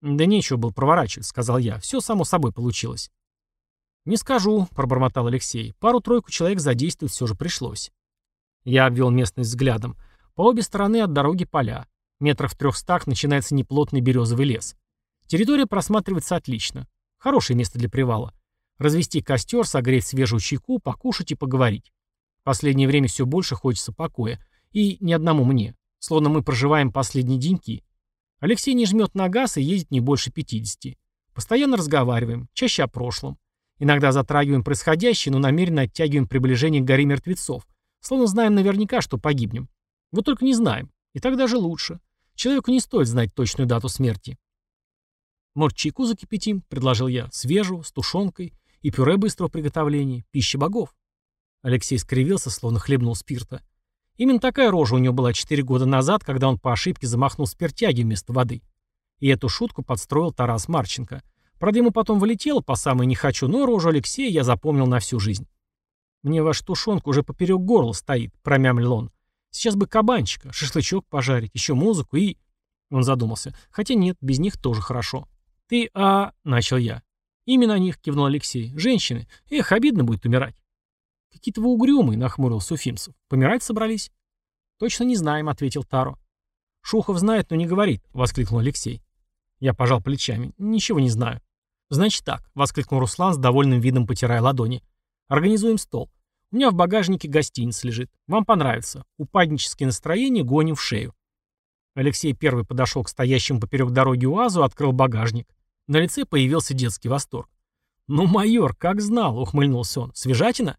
«Да нечего было проворачивать», — сказал я. «Все само собой получилось». «Не скажу», — пробормотал Алексей. «Пару-тройку человек задействовать все же пришлось». Я обвел местность взглядом. По обе стороны от дороги поля. Метров в трехстах начинается неплотный березовый лес. Территория просматривается отлично. Хорошее место для привала. Развести костер, согреть свежую чайку, покушать и поговорить. В последнее время все больше хочется покоя. И ни одному мне. Словно мы проживаем последние деньки. Алексей не жмет на газ и едет не больше 50. Постоянно разговариваем, чаще о прошлом. Иногда затрагиваем происходящее, но намеренно оттягиваем приближение к горе мертвецов, словно знаем наверняка, что погибнем. Вот только не знаем. И так даже лучше. Человеку не стоит знать точную дату смерти. «Может, чайку закипятим?» — предложил я. «Свежую, с тушенкой и пюре быстрого приготовления. Пища богов». Алексей скривился, словно хлебнул спирта. Именно такая рожа у него была четыре года назад, когда он по ошибке замахнул спиртяги вместо воды. И эту шутку подстроил Тарас Марченко — Правда, ему потом вылетело по самой не хочу, но рожу Алексея я запомнил на всю жизнь. «Мне ваша тушенка уже поперек горла стоит», — промямлил он. «Сейчас бы кабанчика, шашлычок пожарить, еще музыку и...» Он задумался. «Хотя нет, без них тоже хорошо». «Ты, а...» — начал я. «Именно на них», — кивнул Алексей. «Женщины. Эх, обидно будет умирать». «Какие-то вы угрюмые», — нахмурился Уфимцев. «Помирать собрались?» «Точно не знаем», — ответил Таро. «Шухов знает, но не говорит», — воскликнул Алексей. Я пожал плечами. «Ничего не знаю». «Значит так», — воскликнул Руслан с довольным видом потирая ладони. «Организуем стол. У меня в багажнике гостиница лежит. Вам понравится. Упаднические настроения гоним в шею». Алексей первый подошел к стоящему поперек дороги УАЗу, открыл багажник. На лице появился детский восторг. «Ну, майор, как знал», — ухмыльнулся он. «Свежатина?»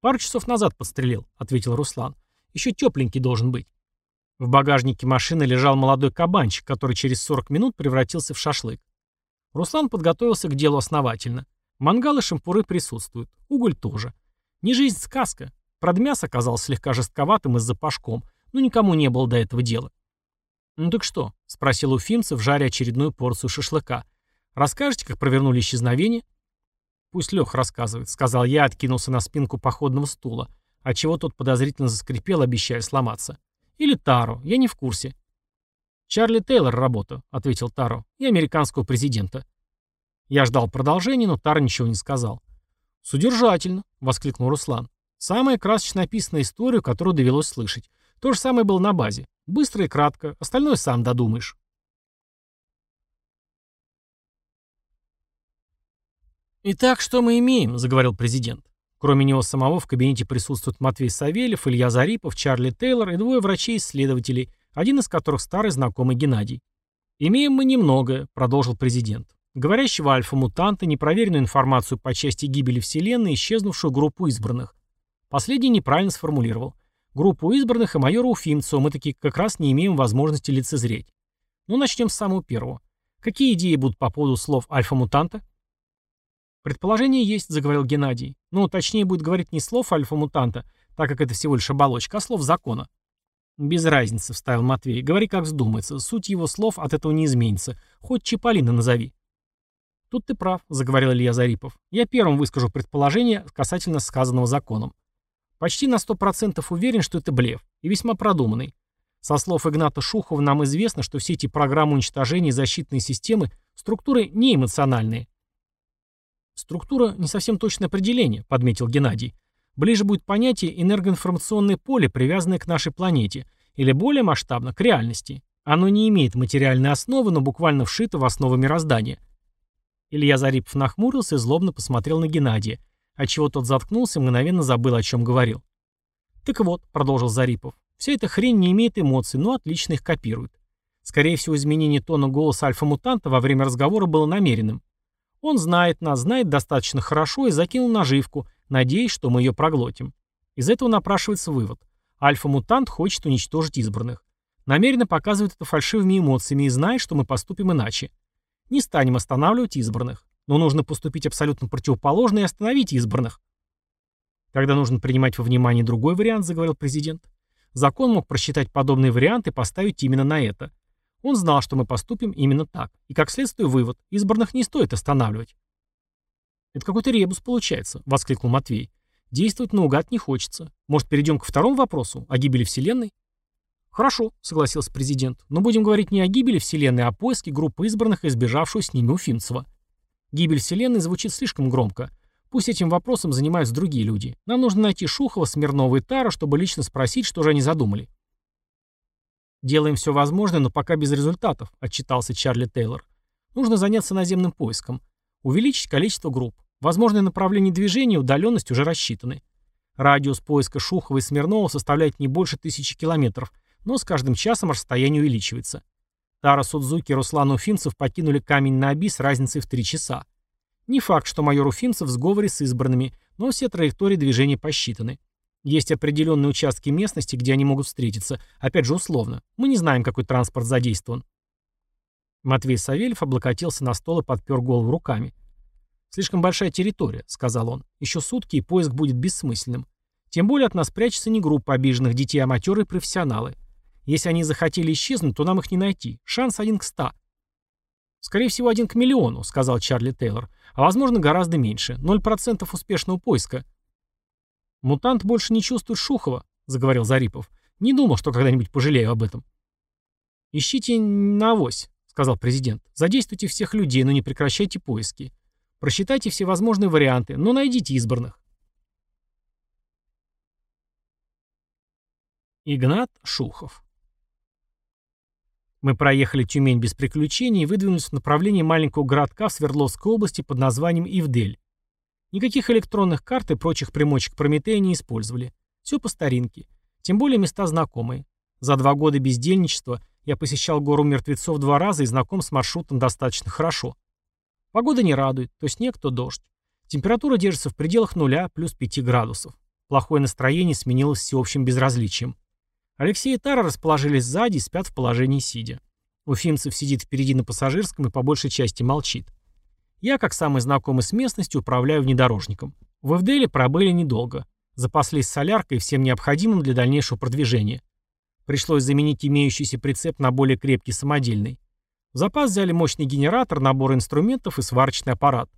«Пару часов назад подстрелил», — ответил Руслан. «Еще тепленький должен быть». В багажнике машины лежал молодой кабанчик, который через 40 минут превратился в шашлык. Руслан подготовился к делу основательно. Мангал и шампуры присутствуют. Уголь тоже. Не жизнь сказка. Правда, мясо оказалось слегка жестковатым и с запашком, но никому не было до этого дела. «Ну так что?» — спросил Уфимцев, жаря очередную порцию шашлыка. «Расскажете, как провернули исчезновение?» «Пусть Лех рассказывает», — сказал я, откинулся на спинку походного стула, отчего тот подозрительно заскрипел, обещая сломаться. «Или Таро, я не в курсе». «Чарли Тейлор работа», — ответил Таро, — «и американского президента». Я ждал продолжения, но Таро ничего не сказал. «Содержательно», — воскликнул Руслан. «Самая красочно описанная история, которую довелось слышать. То же самое было на базе. Быстро и кратко, остальное сам додумаешь». «Итак, что мы имеем?» — заговорил президент. Кроме него самого в кабинете присутствуют Матвей Савельев, Илья Зарипов, Чарли Тейлор и двое врачей-исследователей, один из которых старый знакомый Геннадий. «Имеем мы немного», — продолжил президент. «Говорящего альфа-мутанта, непроверенную информацию по части гибели Вселенной, исчезнувшую группу избранных». Последний неправильно сформулировал. Группу избранных и майора Уфимцева мы таки как раз не имеем возможности лицезреть. Ну, начнем с самого первого. Какие идеи будут по поводу слов альфа-мутанта? Предположение есть, заговорил Геннадий. Ну, точнее будет говорить не слов альфа-мутанта, так как это всего лишь оболочка, а слов закона. «Без разницы», — вставил Матвей. «Говори, как вздумается. Суть его слов от этого не изменится. Хоть Чиполлино назови». «Тут ты прав», — заговорил Илья Зарипов. «Я первым выскажу предположение касательно сказанного законом. Почти на сто процентов уверен, что это блеф, и весьма продуманный. Со слов Игната Шухова нам известно, что все эти программы уничтожения и защитные системы — структуры неэмоциональные». «Структура — не совсем точное определение», — подметил Геннадий. Ближе будет понятие энергоинформационное поле, привязанное к нашей планете, или более масштабно, к реальности. Оно не имеет материальной основы, но буквально вшито в основу мироздания. Илья Зарипов нахмурился и злобно посмотрел на Геннадия, отчего тот заткнулся и мгновенно забыл, о чем говорил. «Так вот», — продолжил Зарипов, — «вся эта хрень не имеет эмоций, но отлично их копирует. Скорее всего, изменение тона голоса альфа-мутанта во время разговора было намеренным. Он знает нас, знает достаточно хорошо и закинул наживку, надеясь, что мы ее проглотим. Из этого напрашивается вывод. Альфа-мутант хочет уничтожить избранных. Намеренно показывает это фальшивыми эмоциями и знает, что мы поступим иначе. Не станем останавливать избранных. Но нужно поступить абсолютно противоположно и остановить избранных. Тогда нужно принимать во внимание другой вариант, заговорил президент. Закон мог просчитать подобный вариант и поставить именно на это. Он знал, что мы поступим именно так. И как следствие вывод, избранных не стоит останавливать. «Это какой-то ребус получается», — воскликнул Матвей. «Действовать наугад не хочется. Может, перейдем ко второму вопросу, о гибели Вселенной?» «Хорошо», — согласился президент, «но будем говорить не о гибели Вселенной, а о поиске группы избранных, избежавшую с ними Уфимцева. Гибель Вселенной звучит слишком громко. Пусть этим вопросом занимаются другие люди. Нам нужно найти Шухова, Смирнова и Тара, чтобы лично спросить, что же они задумали». «Делаем все возможное, но пока без результатов», — отчитался Чарли Тейлор. «Нужно заняться наземным поиском. Увеличить количество групп. Возможные направления движения и удаленность уже рассчитаны. Радиус поиска Шухова и Смирнова составляет не больше тысячи километров, но с каждым часом расстояние увеличивается. Тара Судзуки и Руслан Уфимцев покинули камень на Оби с разницей в три часа. Не факт, что майор Уфимцев в сговоре с избранными, но все траектории движения посчитаны. Есть определенные участки местности, где они могут встретиться, опять же условно. Мы не знаем, какой транспорт задействован. Матвей Савельев облокотился на стол и подпер голову руками. «Слишком большая территория», — сказал он. «Еще сутки, и поиск будет бессмысленным. Тем более от нас прячется не группа обиженных детей, а матерые профессионалы. Если они захотели исчезнуть, то нам их не найти. Шанс один к ста». «Скорее всего, один к миллиону», — сказал Чарли Тейлор. «А возможно, гораздо меньше. Ноль процентов успешного поиска». «Мутант больше не чувствует Шухова», — заговорил Зарипов. «Не думал, что когда-нибудь пожалею об этом». «Ищите на авось», сказал президент. Задействуйте всех людей, но не прекращайте поиски. Просчитайте все возможные варианты, но найдите избранных. Игнат Шухов Мы проехали Тюмень без приключений и выдвинулись в направлении маленького городка в Свердловской области под названием Ивдель. Никаких электронных карт и прочих примочек Прометея не использовали. Все по старинке. Тем более места знакомые. За два года бездельничества я посещал гору мертвецов два раза и знаком с маршрутом достаточно хорошо. Погода не радует, то снег, то дождь. Температура держится в пределах нуля, плюс 5 градусов. Плохое настроение сменилось всеобщим безразличием. Алексей и Тара расположились сзади и спят в положении сидя. Уфимцев сидит впереди на пассажирском и по большей части молчит. Я, как самый знакомый с местностью, управляю внедорожником. В Эвделе пробыли недолго. Запаслись соляркой и всем необходимым для дальнейшего продвижения. Пришлось заменить имеющийся прицеп на более крепкий самодельный. В запас взяли мощный генератор, набор инструментов и сварочный аппарат.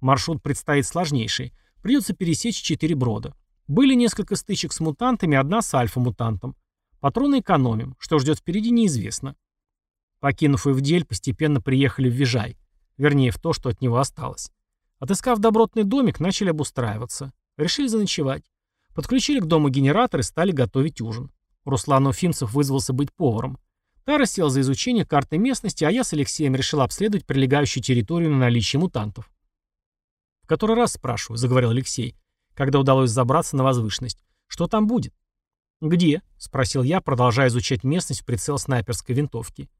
Маршрут предстоит сложнейший. Придется пересечь четыре брода. Были несколько стычек с мутантами, одна с альфа-мутантом. Патроны экономим. Что ждет впереди, неизвестно. Покинув Ивдель, постепенно приехали в Вижай. Вернее, в то, что от него осталось. Отыскав добротный домик, начали обустраиваться. Решили заночевать. Подключили к дому генератор и стали готовить ужин. Руслан Уфимцев вызвался быть поваром. Тара сел за изучение карты местности, а я с Алексеем решил обследовать прилегающую территорию на наличие мутантов. «В который раз спрашиваю», — заговорил Алексей, когда удалось забраться на возвышенность. «Что там будет?» «Где?» — спросил я, продолжая изучать местность в прицел снайперской винтовки.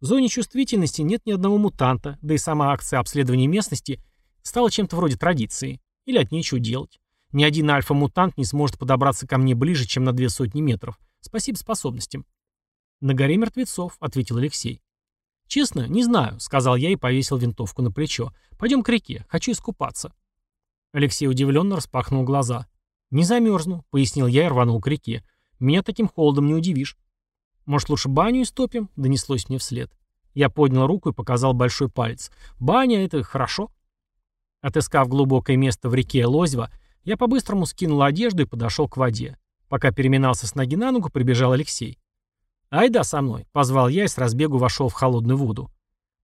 В зоне чувствительности нет ни одного мутанта, да и сама акция обследования местности стала чем-то вроде традиции. Или от нечего делать. Ни один альфа-мутант не сможет подобраться ко мне ближе, чем на две сотни метров. Спасибо способностям. «На горе мертвецов», — ответил Алексей. «Честно, не знаю», — сказал я и повесил винтовку на плечо. «Пойдем к реке. Хочу искупаться». Алексей удивленно распахнул глаза. «Не замерзну», — пояснил я и рванул к реке. «Меня таким холодом не удивишь». «Может, лучше баню истопим?» — донеслось мне вслед. Я поднял руку и показал большой палец. «Баня — это хорошо». Отыскав глубокое место в реке Лозьва, я по-быстрому скинул одежду и подошел к воде. Пока переминался с ноги на ногу, прибежал Алексей. «Айда со мной», — позвал я и с разбегу вошел в холодную воду.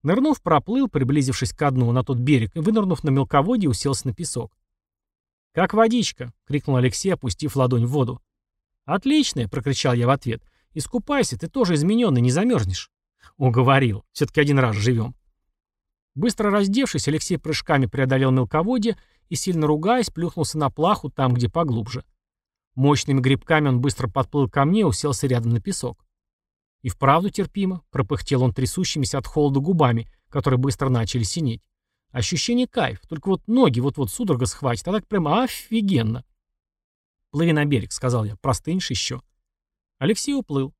Нырнув, проплыл, приблизившись к дну на тот берег, и, вынырнув на мелководье, уселся на песок. «Как водичка!» — крикнул Алексей, опустив ладонь в воду. «Отличная!» — прокричал я в ответ. «Искупайся, ты тоже измененный, не замерзнешь». «Уговорил. Все-таки один раз живем». Быстро раздевшись, Алексей прыжками преодолел мелководье и, сильно ругаясь, плюхнулся на плаху там, где поглубже. Мощными грибками он быстро подплыл ко мне и уселся рядом на песок. «И вправду терпимо», — пропыхтел он трясущимися от холода губами, которые быстро начали синеть. «Ощущение кайф, только вот ноги вот-вот судорога схватит, а так прямо офигенно». «Плыви на берег», — сказал я, — «простынешь еще». Алексей уплыл.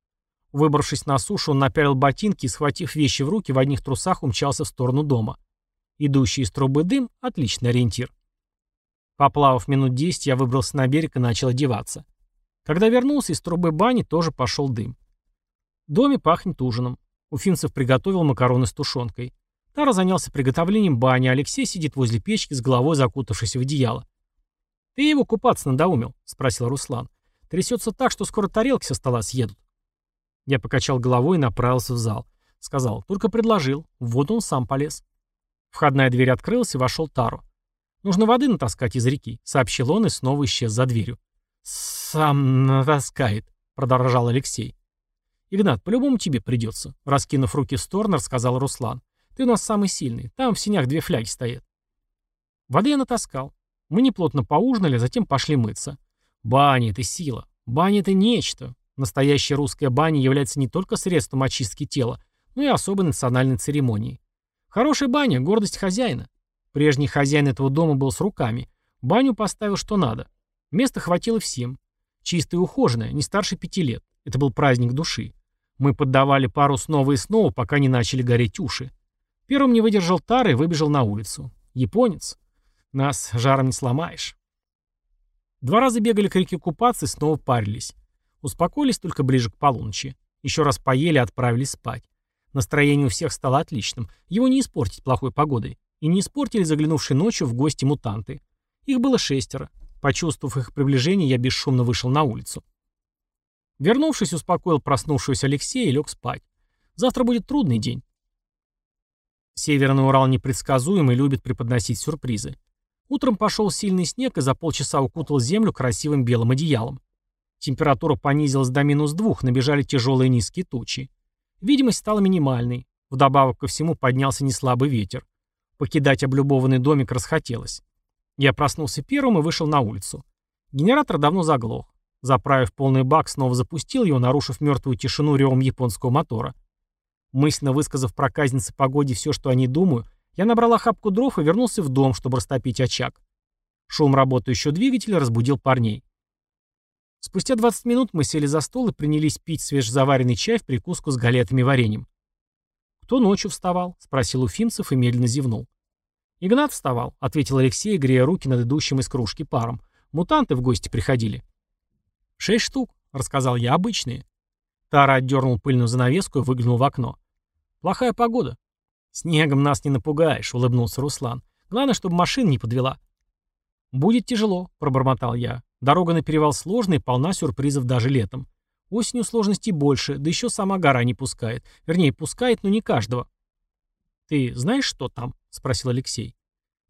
Выбравшись на сушу, он напялил ботинки и, схватив вещи в руки, в одних трусах умчался в сторону дома. Идущий из трубы дым — отличный ориентир. Поплавав минут десять, я выбрался на берег и начал одеваться. Когда вернулся, из трубы бани тоже пошел дым. В доме пахнет ужином. Уфимцев приготовил макароны с тушенкой. Тара занялся приготовлением бани, а Алексей сидит возле печки с головой закутавшись в одеяло. «Ты его купаться надоумил?» — спросил Руслан. «Трясется так, что скоро тарелки со стола съедут». Я покачал головой и направился в зал. Сказал, только предложил. Вот он сам полез. Входная дверь открылась и вошел Тару. «Нужно воды натаскать из реки», — сообщил он и снова исчез за дверью. «Сам натаскает», — продолжал Алексей. «Игнат, по-любому тебе придется», — раскинув руки в сторону, рассказал Руслан. «Ты у нас самый сильный. Там в синях две фляги стоят». Воды я натаскал. Мы неплотно поужинали, а затем пошли мыться. Баня — это сила. Баня — это нечто. Настоящая русская баня является не только средством очистки тела, но и особой национальной церемонией. Хорошая баня — гордость хозяина. Прежний хозяин этого дома был с руками. Баню поставил что надо. Места хватило всем. Чистая и ухоженная, не старше пяти лет. Это был праздник души. Мы поддавали пару снова и снова, пока не начали гореть уши. Первым не выдержал Тары и выбежал на улицу. Японец. Нас жаром не сломаешь. Два раза бегали к реке купаться и снова парились. Успокоились только ближе к полуночи. Еще раз поели и отправились спать. Настроение у всех стало отличным. Его не испортить плохой погодой. И не испортили заглянувшие ночью в гости мутанты. Их было шестеро. Почувствовав их приближение, я бесшумно вышел на улицу. Вернувшись, успокоил проснувшегося Алексея и лег спать. Завтра будет трудный день. Северный Урал непредсказуемый любит преподносить сюрпризы. Утром пошел сильный снег и за полчаса укутал землю красивым белым одеялом. Температура понизилась до минус двух, набежали тяжелые низкие тучи. Видимость стала минимальной. Вдобавок ко всему поднялся неслабый ветер. Покидать облюбованный домик расхотелось. Я проснулся первым и вышел на улицу. Генератор давно заглох. Заправив полный бак, снова запустил его, нарушив мертвую тишину ревом японского мотора. Мысленно высказав проказнице погоде все, что о ней думаю, я набрал охапку дров и вернулся в дом, чтобы растопить очаг. Шум работающего двигателя разбудил парней. Спустя 20 минут мы сели за стол и принялись пить свежезаваренный чай в прикуску с галетами и вареньем. «Кто ночью вставал?» — спросил Уфимцев и медленно зевнул. «Игнат вставал», — ответил Алексей, грея руки над идущим из кружки паром. «Мутанты в гости приходили». «Шесть штук», — рассказал я, — «обычные». Тара отдернул пыльную занавеску и выглянул в окно. «Плохая погода». «Снегом нас не напугаешь», — улыбнулся Руслан. «Главное, чтобы машина не подвела». «Будет тяжело», — пробормотал я. «Дорога на перевал сложная и полна сюрпризов даже летом. Осенью сложностей больше, да еще сама гора не пускает. Вернее, пускает, но не каждого». «Ты знаешь, что там?» — спросил Алексей.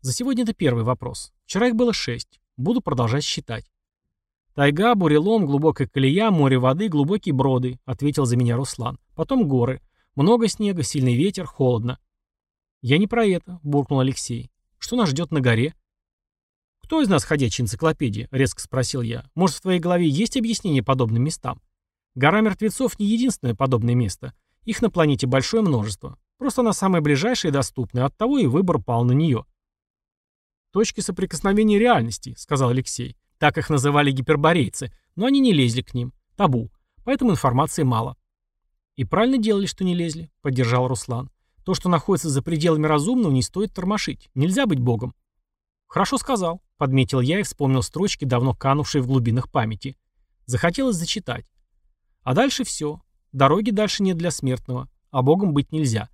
«За сегодня это первый вопрос. Вчера их было шесть. Буду продолжать считать». «Тайга, бурелом, глубокая колея, море воды, глубокие броды», — ответил за меня Руслан. «Потом горы. Много снега, сильный ветер, холодно». «Я не про это», — буркнул Алексей. «Что нас ждет на горе?» «Кто из нас ходячая энциклопедия?» — резко спросил я. «Может, в твоей голове есть объяснение подобным местам? Гора мертвецов не единственное подобное место. Их на планете большое множество. Просто она самая ближайшая и доступная, оттого и выбор пал на нее». «Точки соприкосновения реальностей», — сказал Алексей. Так их называли гиперборейцы, но они не лезли к ним. Табу. Поэтому информации мало. И правильно делали, что не лезли, поддержал Руслан. То, что находится за пределами разумного, не стоит тормошить. Нельзя быть богом. Хорошо сказал, подметил я и вспомнил строчки, давно канувшие в глубинах памяти. Захотелось зачитать. А дальше все. Дороги дальше нет для смертного, а богом быть нельзя.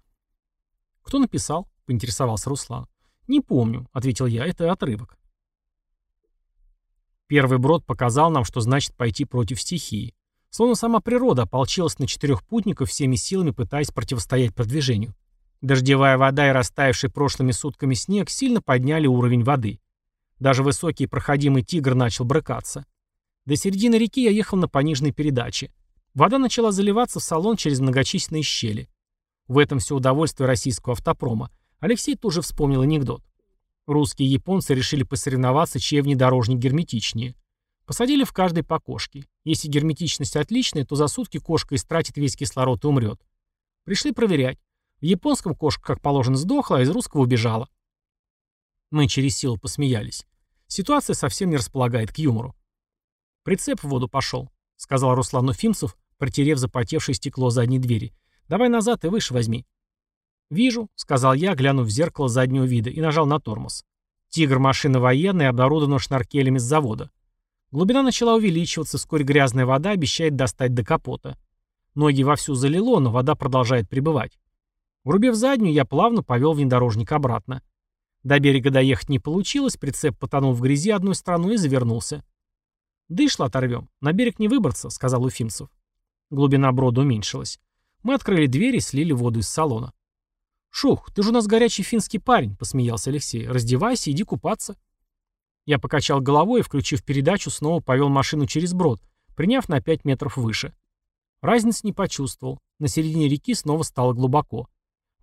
Кто написал? поинтересовался Руслан. Не помню, ответил я, это отрывок. Первый брод показал нам, что значит пойти против стихии. Словно сама природа ополчилась на четырех путников всеми силами, пытаясь противостоять продвижению. Дождевая вода и растаявший прошлыми сутками снег сильно подняли уровень воды. Даже высокий проходимый тигр начал брыкаться. До середины реки я ехал на пониженной передаче. Вода начала заливаться в салон через многочисленные щели. В этом все удовольствие российского автопрома. Алексей тоже вспомнил анекдот. Русские и японцы решили посоревноваться, чей внедорожник герметичнее. Посадили в каждой по кошке. Если герметичность отличная, то за сутки кошка истратит весь кислород и умрет. Пришли проверять. В японском кошка, как положено, сдохла, а из русского убежала. Мы через силу посмеялись. Ситуация совсем не располагает к юмору. «Прицеп в воду пошел», — сказал Руслан Уфимцев, протерев запотевшее стекло задней двери. «Давай назад и выше возьми». «Вижу», — сказал я, глянув в зеркало заднего вида, и нажал на тормоз. «Тигр» — машина военная, оборудована шнаркелями с завода. Глубина начала увеличиваться, вскоре грязная вода обещает достать до капота. Ноги вовсю залило, но вода продолжает прибывать. Врубив заднюю, я плавно повел внедорожник обратно. До берега доехать не получилось, прицеп потонул в грязи одной стороной и завернулся. «Дышло оторвем. На берег не выбраться», — сказал Уфимцев. Глубина брода уменьшилась. Мы открыли дверь и слили воду из салона. «Шух, ты же у нас горячий финский парень», — посмеялся Алексей. «Раздевайся, иди купаться». Я покачал головой и, включив передачу, снова повел машину через брод, приняв на 5 метров выше. Разницы не почувствовал. На середине реки снова стало глубоко.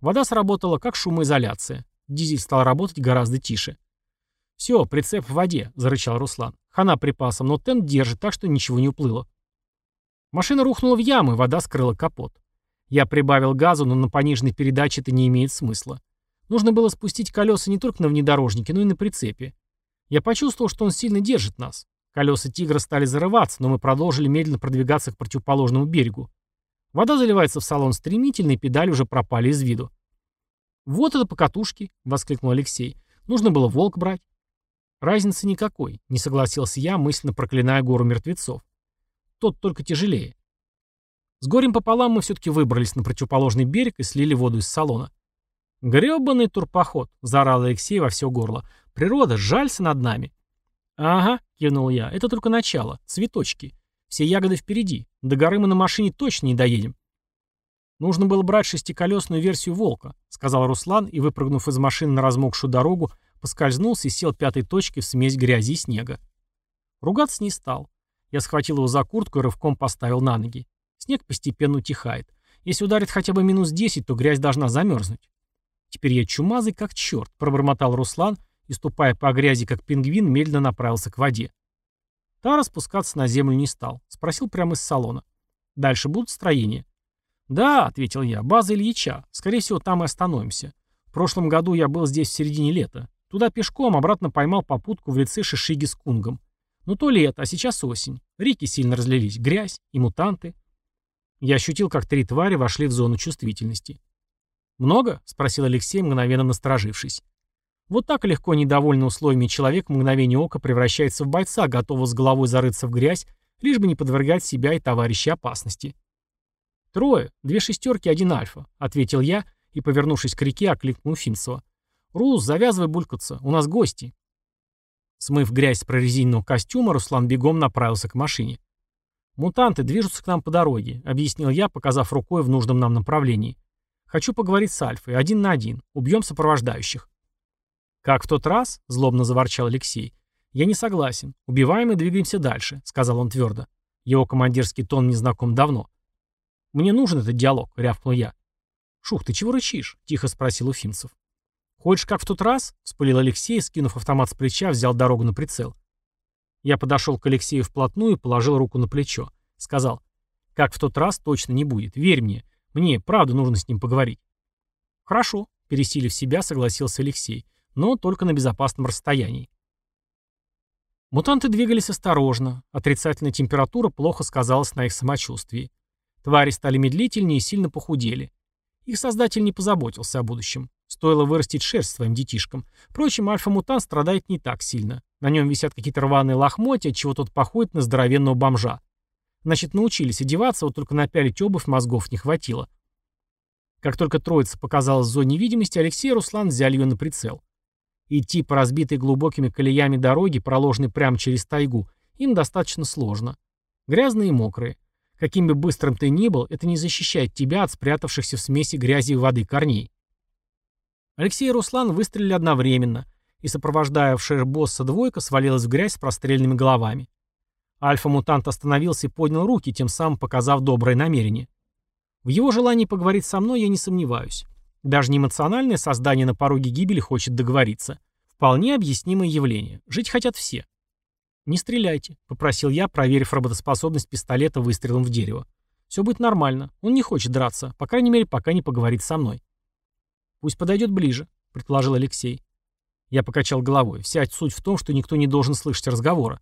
Вода сработала как шумоизоляция. Дизель стал работать гораздо тише. «Все, прицеп в воде», — зарычал Руслан. «Хана припасом, но тент держит, так что ничего не уплыло». Машина рухнула в яму, и вода скрыла капот. Я прибавил газу, но на пониженной передаче это не имеет смысла. Нужно было спустить колеса не только на внедорожнике, но и на прицепе. Я почувствовал, что он сильно держит нас. Колеса «Тигра» стали зарываться, но мы продолжили медленно продвигаться к противоположному берегу. Вода заливается в салон стремительно, и педали уже пропали из виду. «Вот это покатушки!» — воскликнул Алексей. «Нужно было волк брать». «Разницы никакой», — не согласился я, мысленно проклиная гору мертвецов. «Тот только тяжелее. С горем пополам мы все-таки выбрались на противоположный берег и слили воду из салона. «Гребаный турпоход!» — заорал Алексей во все горло. «Природа, жалься над нами!» «Ага», — кивнул я, — «это только начало, цветочки. Все ягоды впереди. До горы мы на машине точно не доедем». «Нужно было брать шестиколесную версию «Волка», — сказал Руслан и, выпрыгнув из машины на размокшую дорогу, поскользнулся и сел пятой точки в смесь грязи и снега. Ругаться не стал. Я схватил его за куртку и рывком поставил на ноги. Снег постепенно утихает. Если ударит хотя бы минус 10, то грязь должна замерзнуть. Теперь я чумазый как черт, пробормотал Руслан и, ступая по грязи как пингвин, медленно направился к воде. Тара спускаться на землю не стал. Спросил прямо из салона. «Дальше будут строения?» «Да», — ответил я, — «база Ильича. Скорее всего, там и остановимся. В прошлом году я был здесь в середине лета. Туда пешком, обратно поймал попутку в лице Шишиги с Кунгом. Ну то лето, а сейчас осень. Реки сильно разлились, грязь и мутанты». Я ощутил, как три твари вошли в зону чувствительности. «Много?» — спросил Алексей, мгновенно насторожившись. Вот так легко недовольный условиями человек в мгновение ока превращается в бойца, готового с головой зарыться в грязь, лишь бы не подвергать себя и товарищей опасности. «Трое, две шестерки, один альфа», — ответил я и, повернувшись к реке, окликнул Финцева. «Рус, завязывай булькаться, у нас гости». Смыв грязь с прорезиненного костюма, Руслан бегом направился к машине. «Мутанты движутся к нам по дороге», — объяснил я, показав рукой в нужном нам направлении. «Хочу поговорить с Альфой, один на один. Убьем сопровождающих». «Как в тот раз?» — злобно заворчал Алексей. «Я не согласен. Убиваем и двигаемся дальше», — сказал он твердо. Его командирский тон не знаком давно. «Мне нужен этот диалог», — рявкнул я. «Шух, ты чего рычишь?» — тихо спросил Уфимцев. «Хочешь, как в тот раз?» — вспылил Алексей, скинув автомат с плеча, взял дорогу на прицел. Я подошел к Алексею вплотную и положил руку на плечо. Сказал, «Как в тот раз точно не будет. Верь мне. Мне, правда, нужно с ним поговорить». «Хорошо», — пересилив себя, согласился Алексей но только на безопасном расстоянии. Мутанты двигались осторожно, отрицательная температура плохо сказалась на их самочувствии. Твари стали медлительнее и сильно похудели. Их создатель не позаботился о будущем. Стоило вырастить шерсть своим детишкам. Впрочем, альфа-мутант страдает не так сильно. На нем висят какие-то рваные лохмотья, чего тот походит на здоровенного бомжа. Значит, научились одеваться, вот только напялить обувь мозгов не хватило. Как только троица показалась в зоне видимости, Алексей и Руслан взяли ее на прицел. Идти по разбитой глубокими колеями дороги, проложенной прямо через тайгу, им достаточно сложно. Грязные и мокрые. Каким бы быстрым ты ни был, это не защищает тебя от спрятавшихся в смеси грязи и воды корней. Алексей и Руслан выстрелили одновременно, и сопровождавшая босса двойка свалилась в грязь с простреленными головами. Альфа-мутант остановился и поднял руки, тем самым показав доброе намерение. В его желании поговорить со мной я не сомневаюсь. Даже не эмоциональное создание на пороге гибели хочет договориться. Вполне объяснимое явление. Жить хотят все. «Не стреляйте», — попросил я, проверив работоспособность пистолета выстрелом в дерево. «Все будет нормально. Он не хочет драться, по крайней мере, пока не поговорит со мной». «Пусть подойдет ближе», — предположил Алексей. Я покачал головой. Вся суть в том, что никто не должен слышать разговора.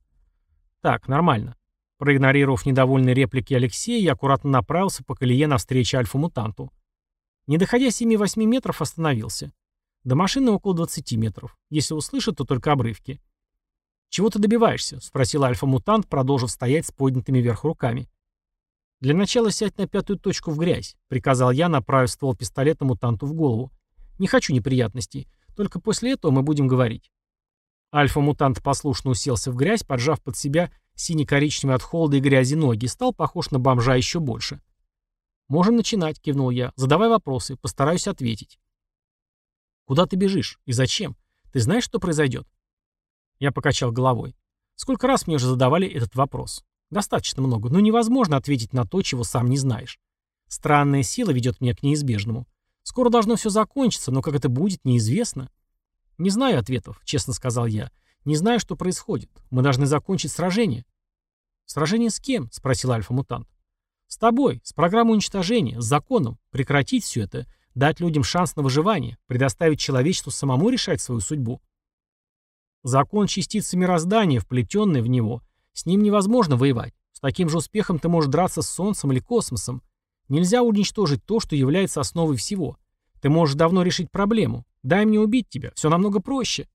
«Так, нормально». Проигнорировав недовольные реплики Алексея, я аккуратно направился по колее навстречу альфа-мутанту. Не доходя 7-8 метров, остановился. До машины около 20 метров. Если услышит, то только обрывки. «Чего ты добиваешься?» — спросил альфа-мутант, продолжив стоять с поднятыми вверх руками. «Для начала сядь на пятую точку в грязь», — приказал я, направив ствол пистолета мутанту в голову. «Не хочу неприятностей. Только после этого мы будем говорить». Альфа-мутант послушно уселся в грязь, поджав под себя сине-коричневые от холода и грязи ноги, стал похож на бомжа еще больше. «Можем начинать», — кивнул я. «Задавай вопросы, постараюсь ответить». «Куда ты бежишь? И зачем? Ты знаешь, что произойдет?» Я покачал головой. Сколько раз мне уже задавали этот вопрос? Достаточно много, но невозможно ответить на то, чего сам не знаешь. Странная сила ведет меня к неизбежному. Скоро должно все закончиться, но как это будет, неизвестно. Не знаю ответов, честно сказал я. Не знаю, что происходит. Мы должны закончить сражение. Сражение с кем? Спросил альфа-мутант. С тобой, с программой уничтожения, с законом. Прекратить все это, дать людям шанс на выживание, предоставить человечеству самому решать свою судьбу. Закон частицы мироздания, вплетенный в него. С ним невозможно воевать. С таким же успехом ты можешь драться с Солнцем или космосом. Нельзя уничтожить то, что является основой всего. Ты можешь давно решить проблему. Дай мне убить тебя, все намного проще.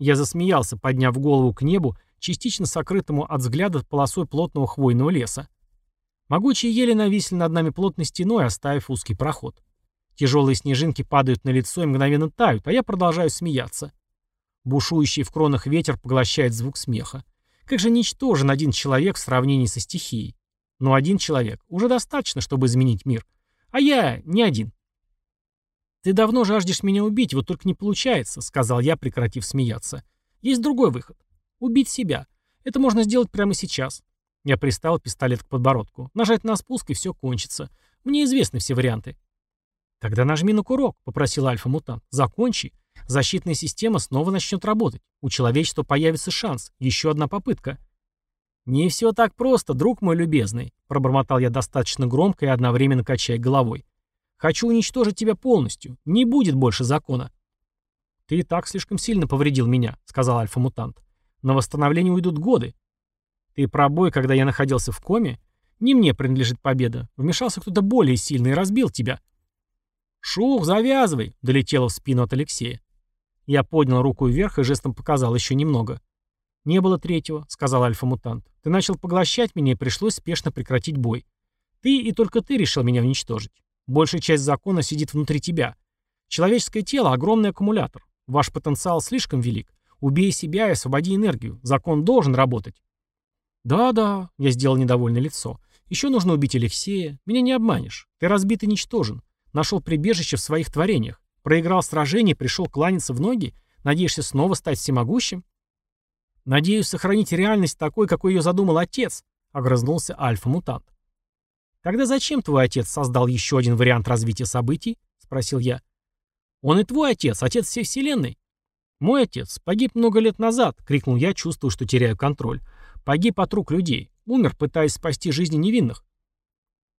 Я засмеялся, подняв голову к небу, частично сокрытому от взгляда полосой плотного хвойного леса. Могучие ели нависли над нами плотной стеной, оставив узкий проход. Тяжелые снежинки падают на лицо и мгновенно тают, а я продолжаю смеяться. Бушующий в кронах ветер поглощает звук смеха. Как же ничтожен один человек в сравнении со стихией. Но один человек уже достаточно, чтобы изменить мир. А я не один. «Ты давно жаждешь меня убить, вот только не получается», — сказал я, прекратив смеяться. «Есть другой выход. Убить себя. Это можно сделать прямо сейчас. Я приставил пистолет к подбородку. Нажать на спуск, и все кончится. Мне известны все варианты. Тогда нажми на курок, попросил альфа-мутант. Закончи. Защитная система снова начнет работать. У человечества появится шанс. Еще одна попытка. «Не все так просто, друг мой любезный», — пробормотал я достаточно громко и одновременно качая головой. «Хочу уничтожить тебя полностью. Не будет больше закона». «Ты и так слишком сильно повредил меня», — сказал альфа-мутант. «На восстановление уйдут годы». «Ты про бой, когда я находился в коме? Не мне принадлежит победа. Вмешался кто-то более сильный и разбил тебя». «Шух, завязывай!» — долетело в спину от Алексея. Я поднял руку вверх и жестом показал еще немного. «Не было третьего», — сказал альфа-мутант. «Ты начал поглощать меня, и пришлось спешно прекратить бой. Ты и только ты решил меня уничтожить. Большая часть закона сидит внутри тебя. Человеческое тело — огромный аккумулятор. Ваш потенциал слишком велик. Убей себя и освободи энергию. Закон должен работать». «Да-да», — я сделал недовольное лицо. «Еще нужно убить Алексея. Меня не обманешь. Ты разбит и ничтожен. Нашел прибежище в своих творениях. Проиграл сражение, пришел кланяться в ноги. Надеешься снова стать всемогущим?» «Надеюсь сохранить реальность такой, какой ее задумал отец», — огрызнулся альфа-мутант. «Тогда зачем твой отец создал еще один вариант развития событий?» — спросил я. «Он и твой отец, отец всей вселенной». «Мой отец погиб много лет назад», — крикнул я, чувствуя, что теряю контроль. «Погиб от рук людей. Умер, пытаясь спасти жизни невинных».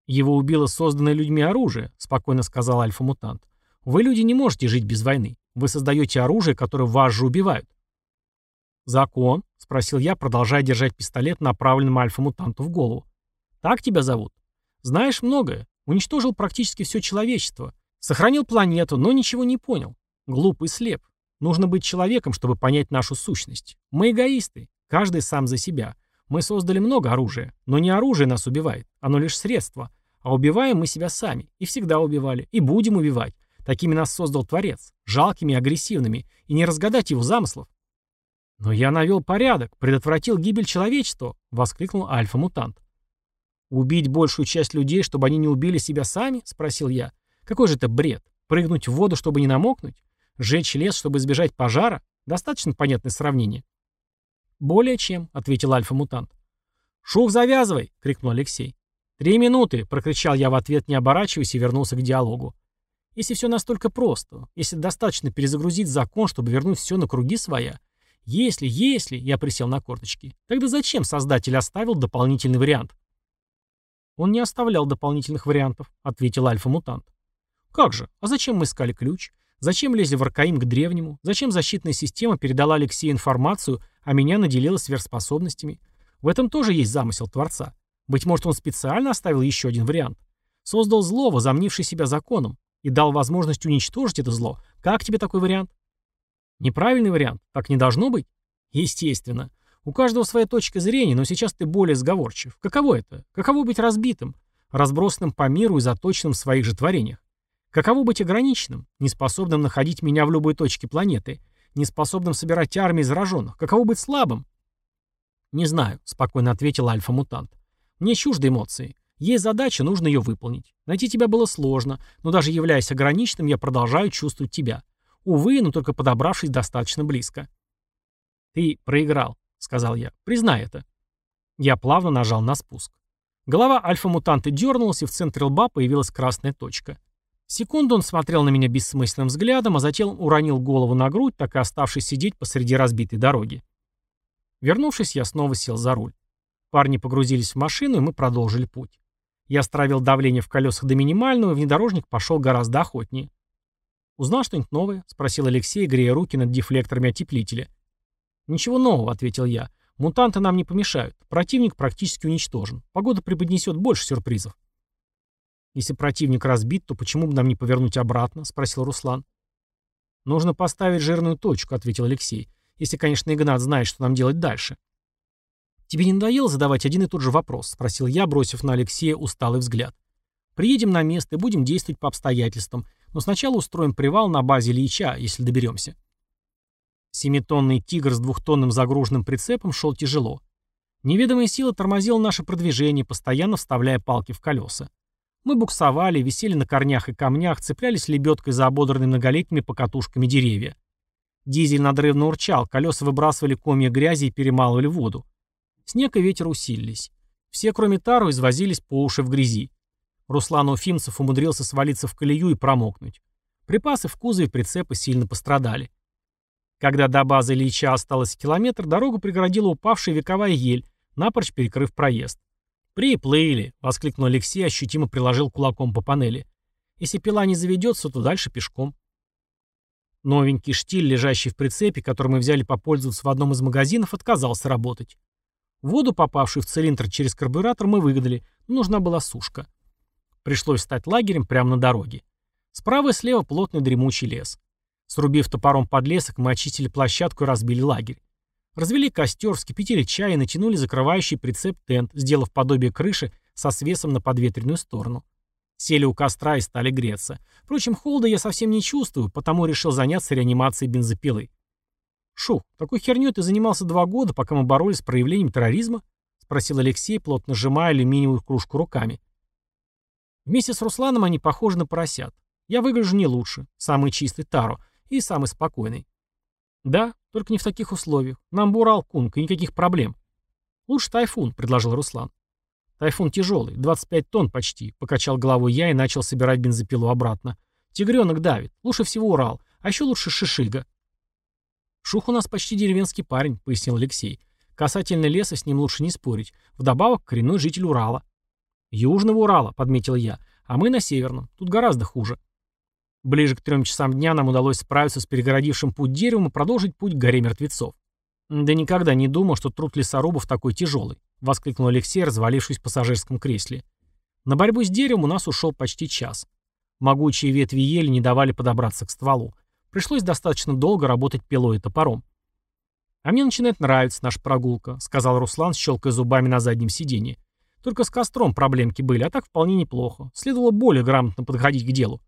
«Его убило созданное людьми оружие», — спокойно сказал альфа-мутант. «Вы, люди, не можете жить без войны. Вы создаете оружие, которое вас же убивают. «Закон?» — спросил я, продолжая держать пистолет, направленным альфа-мутанту в голову. «Так тебя зовут? Знаешь многое. Уничтожил практически все человечество. Сохранил планету, но ничего не понял. Глуп и слеп. Нужно быть человеком, чтобы понять нашу сущность. Мы эгоисты. Каждый сам за себя. Мы создали много оружия, но не оружие нас убивает, оно лишь средство. А убиваем мы себя сами. И всегда убивали. И будем убивать. Такими нас создал Творец. Жалкими и агрессивными. И не разгадать его замыслов. «Но я навел порядок, предотвратил гибель человечества», — воскликнул альфа-мутант. «Убить большую часть людей, чтобы они не убили себя сами?» — спросил я. «Какой же это бред? Прыгнуть в воду, чтобы не намокнуть? Сжечь лес, чтобы избежать пожара? Достаточно понятное сравнение?» «Более чем», — ответил альфа-мутант. «Шух, завязывай!» — крикнул Алексей. «Три минуты!» — прокричал я в ответ, не оборачиваясь, и вернулся к диалогу. «Если все настолько просто, если достаточно перезагрузить закон, чтобы вернуть все на круги своя, если, если, я присел на корточки, тогда зачем создатель оставил дополнительный вариант? Он не оставлял дополнительных вариантов, ответил альфа-мутант. Как же? А зачем мы искали ключ? Зачем лезли в Аркаим к древнему? Зачем защитная система передала Алексею информацию, а меня наделила сверхспособностями? В этом тоже есть замысел Творца. Быть может, он специально оставил еще один вариант. Создал зло, возомнивший себя законом, и дал возможность уничтожить это зло. Как тебе такой вариант? Неправильный вариант. Так не должно быть? Естественно. У каждого своя точка зрения, но сейчас ты более сговорчив. Каково это? Каково быть разбитым? Разбросанным по миру и заточенным в своих же творениях? Каково быть ограниченным, неспособным находить меня в любой точке планеты, неспособным собирать армии зараженных? Каково быть слабым? Не знаю, спокойно ответил альфа-мутант. Мне чужды эмоции. Есть задача, нужно ее выполнить. Найти тебя было сложно, но даже являясь ограниченным, я продолжаю чувствовать тебя. Увы, но только подобравшись достаточно близко. «Ты проиграл», — сказал я. «Признай это». Я плавно нажал на спуск. Голова альфа-мутанта дернулась, и в центре лба появилась красная точка. Секунду он смотрел на меня бессмысленным взглядом, а затем уронил голову на грудь, так и оставшись сидеть посреди разбитой дороги. Вернувшись, я снова сел за руль. Парни погрузились в машину, и мы продолжили путь. Я стравил давление в колесах до минимального, и внедорожник пошел гораздо охотнее. «Узнал что-нибудь новое?» — спросил Алексей, грея руки над дефлекторами отеплителя. «Ничего нового», — ответил я. «Мутанты нам не помешают. Противник практически уничтожен. Погода преподнесет больше сюрпризов». «Если противник разбит, то почему бы нам не повернуть обратно?» — спросил Руслан. «Нужно поставить жирную точку», — ответил Алексей. «Если, конечно, Игнат знает, что нам делать дальше». «Тебе не надоело задавать один и тот же вопрос?» — спросил я, бросив на Алексея усталый взгляд. «Приедем на место и будем действовать по обстоятельствам. Но сначала устроим привал на базе Ильича, если доберемся. Семитонный «Тигр» с двухтонным загруженным прицепом шел тяжело. Неведомая сила тормозила наше продвижение, постоянно вставляя палки в колеса. Мы буксовали, висели на корнях и камнях, цеплялись лебедкой за ободранными многолетними покатушками деревья. Дизель надрывно урчал, колеса выбрасывали комья грязи и перемалывали воду. Снег и ветер усилились. Все, кроме Тару, извозились по уши в грязи. Руслан Уфимцев умудрился свалиться в колею и промокнуть. Припасы в кузове прицепа сильно пострадали. Когда до базы Ильича осталось километр, дорогу преградила упавшая вековая ель, напрочь перекрыв проезд. «Приплыли!» — воскликнул Алексей, ощутимо приложил кулаком по панели. «Если пила не заведется, то дальше пешком». Новенький штиль, лежащий в прицепе, который мы взяли попользоваться в одном из магазинов, отказался работать. Воду, попавшую в цилиндр через карбюратор, мы выгнали, нужна была сушка. Пришлось стать лагерем прямо на дороге. Справа и слева плотный дремучий лес. Срубив топором подлесок, мы очистили площадку и разбили лагерь. Развели костер, вскипятили чай и натянули закрывающий прицеп тент, сделав подобие крыши со свесом на подветренную сторону. Сели у костра и стали греться. Впрочем, холода я совсем не чувствую, потому решил заняться реанимацией бензопилы. «Шу, такой хернёй ты занимался два года, пока мы боролись с проявлением терроризма?» — спросил Алексей, плотно сжимая алюминиевую кружку руками. Вместе с Русланом они похожи на поросят. Я выгляжу не лучше, самый чистый Таро и самый спокойный. Да, только не в таких условиях. Нам Бурал, Кунг, и никаких проблем. Лучше Тайфун, предложил Руслан. Тайфун тяжелый, 25 тонн почти, покачал головой я и начал собирать бензопилу обратно. Тигренок давит, лучше всего Урал, а еще лучше Шишига. Шух у нас почти деревенский парень, пояснил Алексей. Касательно леса с ним лучше не спорить. Вдобавок коренной житель Урала. Южного Урала, подметил я, а мы на северном. Тут гораздо хуже. Ближе к трем часам дня нам удалось справиться с перегородившим путь деревом и продолжить путь к горе мертвецов. Да никогда не думал, что труд лесорубов такой тяжелый. — воскликнул Алексей, развалившись в пассажирском кресле. На борьбу с деревом у нас ушел почти час. Могучие ветви ели не давали подобраться к стволу. Пришлось достаточно долго работать пилой и топором. «А мне начинает нравиться наша прогулка», — сказал Руслан, щелкая зубами на заднем сиденье. «Только с костром проблемки были, а так вполне неплохо. Следовало более грамотно подходить к делу».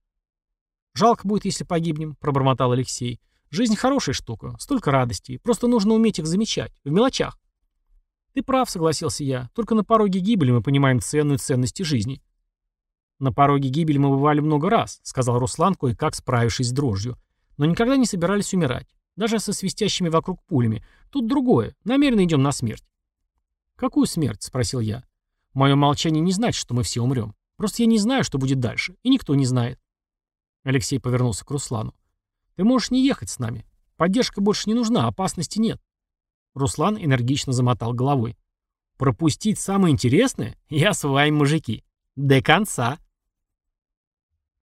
«Жалко будет, если погибнем», — пробормотал Алексей. «Жизнь хорошая штука, столько радостей. Просто нужно уметь их замечать. В мелочах». «Ты прав», — согласился я. «Только на пороге гибели мы понимаем ценную ценности жизни». «На пороге гибели мы бывали много раз», — сказал Руслан, кое-как справившись с дрожью. «Но никогда не собирались умирать. Даже со свистящими вокруг пулями. Тут другое. Намеренно идем на смерть». «Какую смерть?» — спросил я. «Мое молчание не значит, что мы все умрем. Просто я не знаю, что будет дальше. И никто не знает». Алексей повернулся к Руслану. «Ты можешь не ехать с нами. Поддержка больше не нужна, опасности нет. Руслан энергично замотал головой. «Пропустить самое интересное? Я с вами, мужики. До конца!»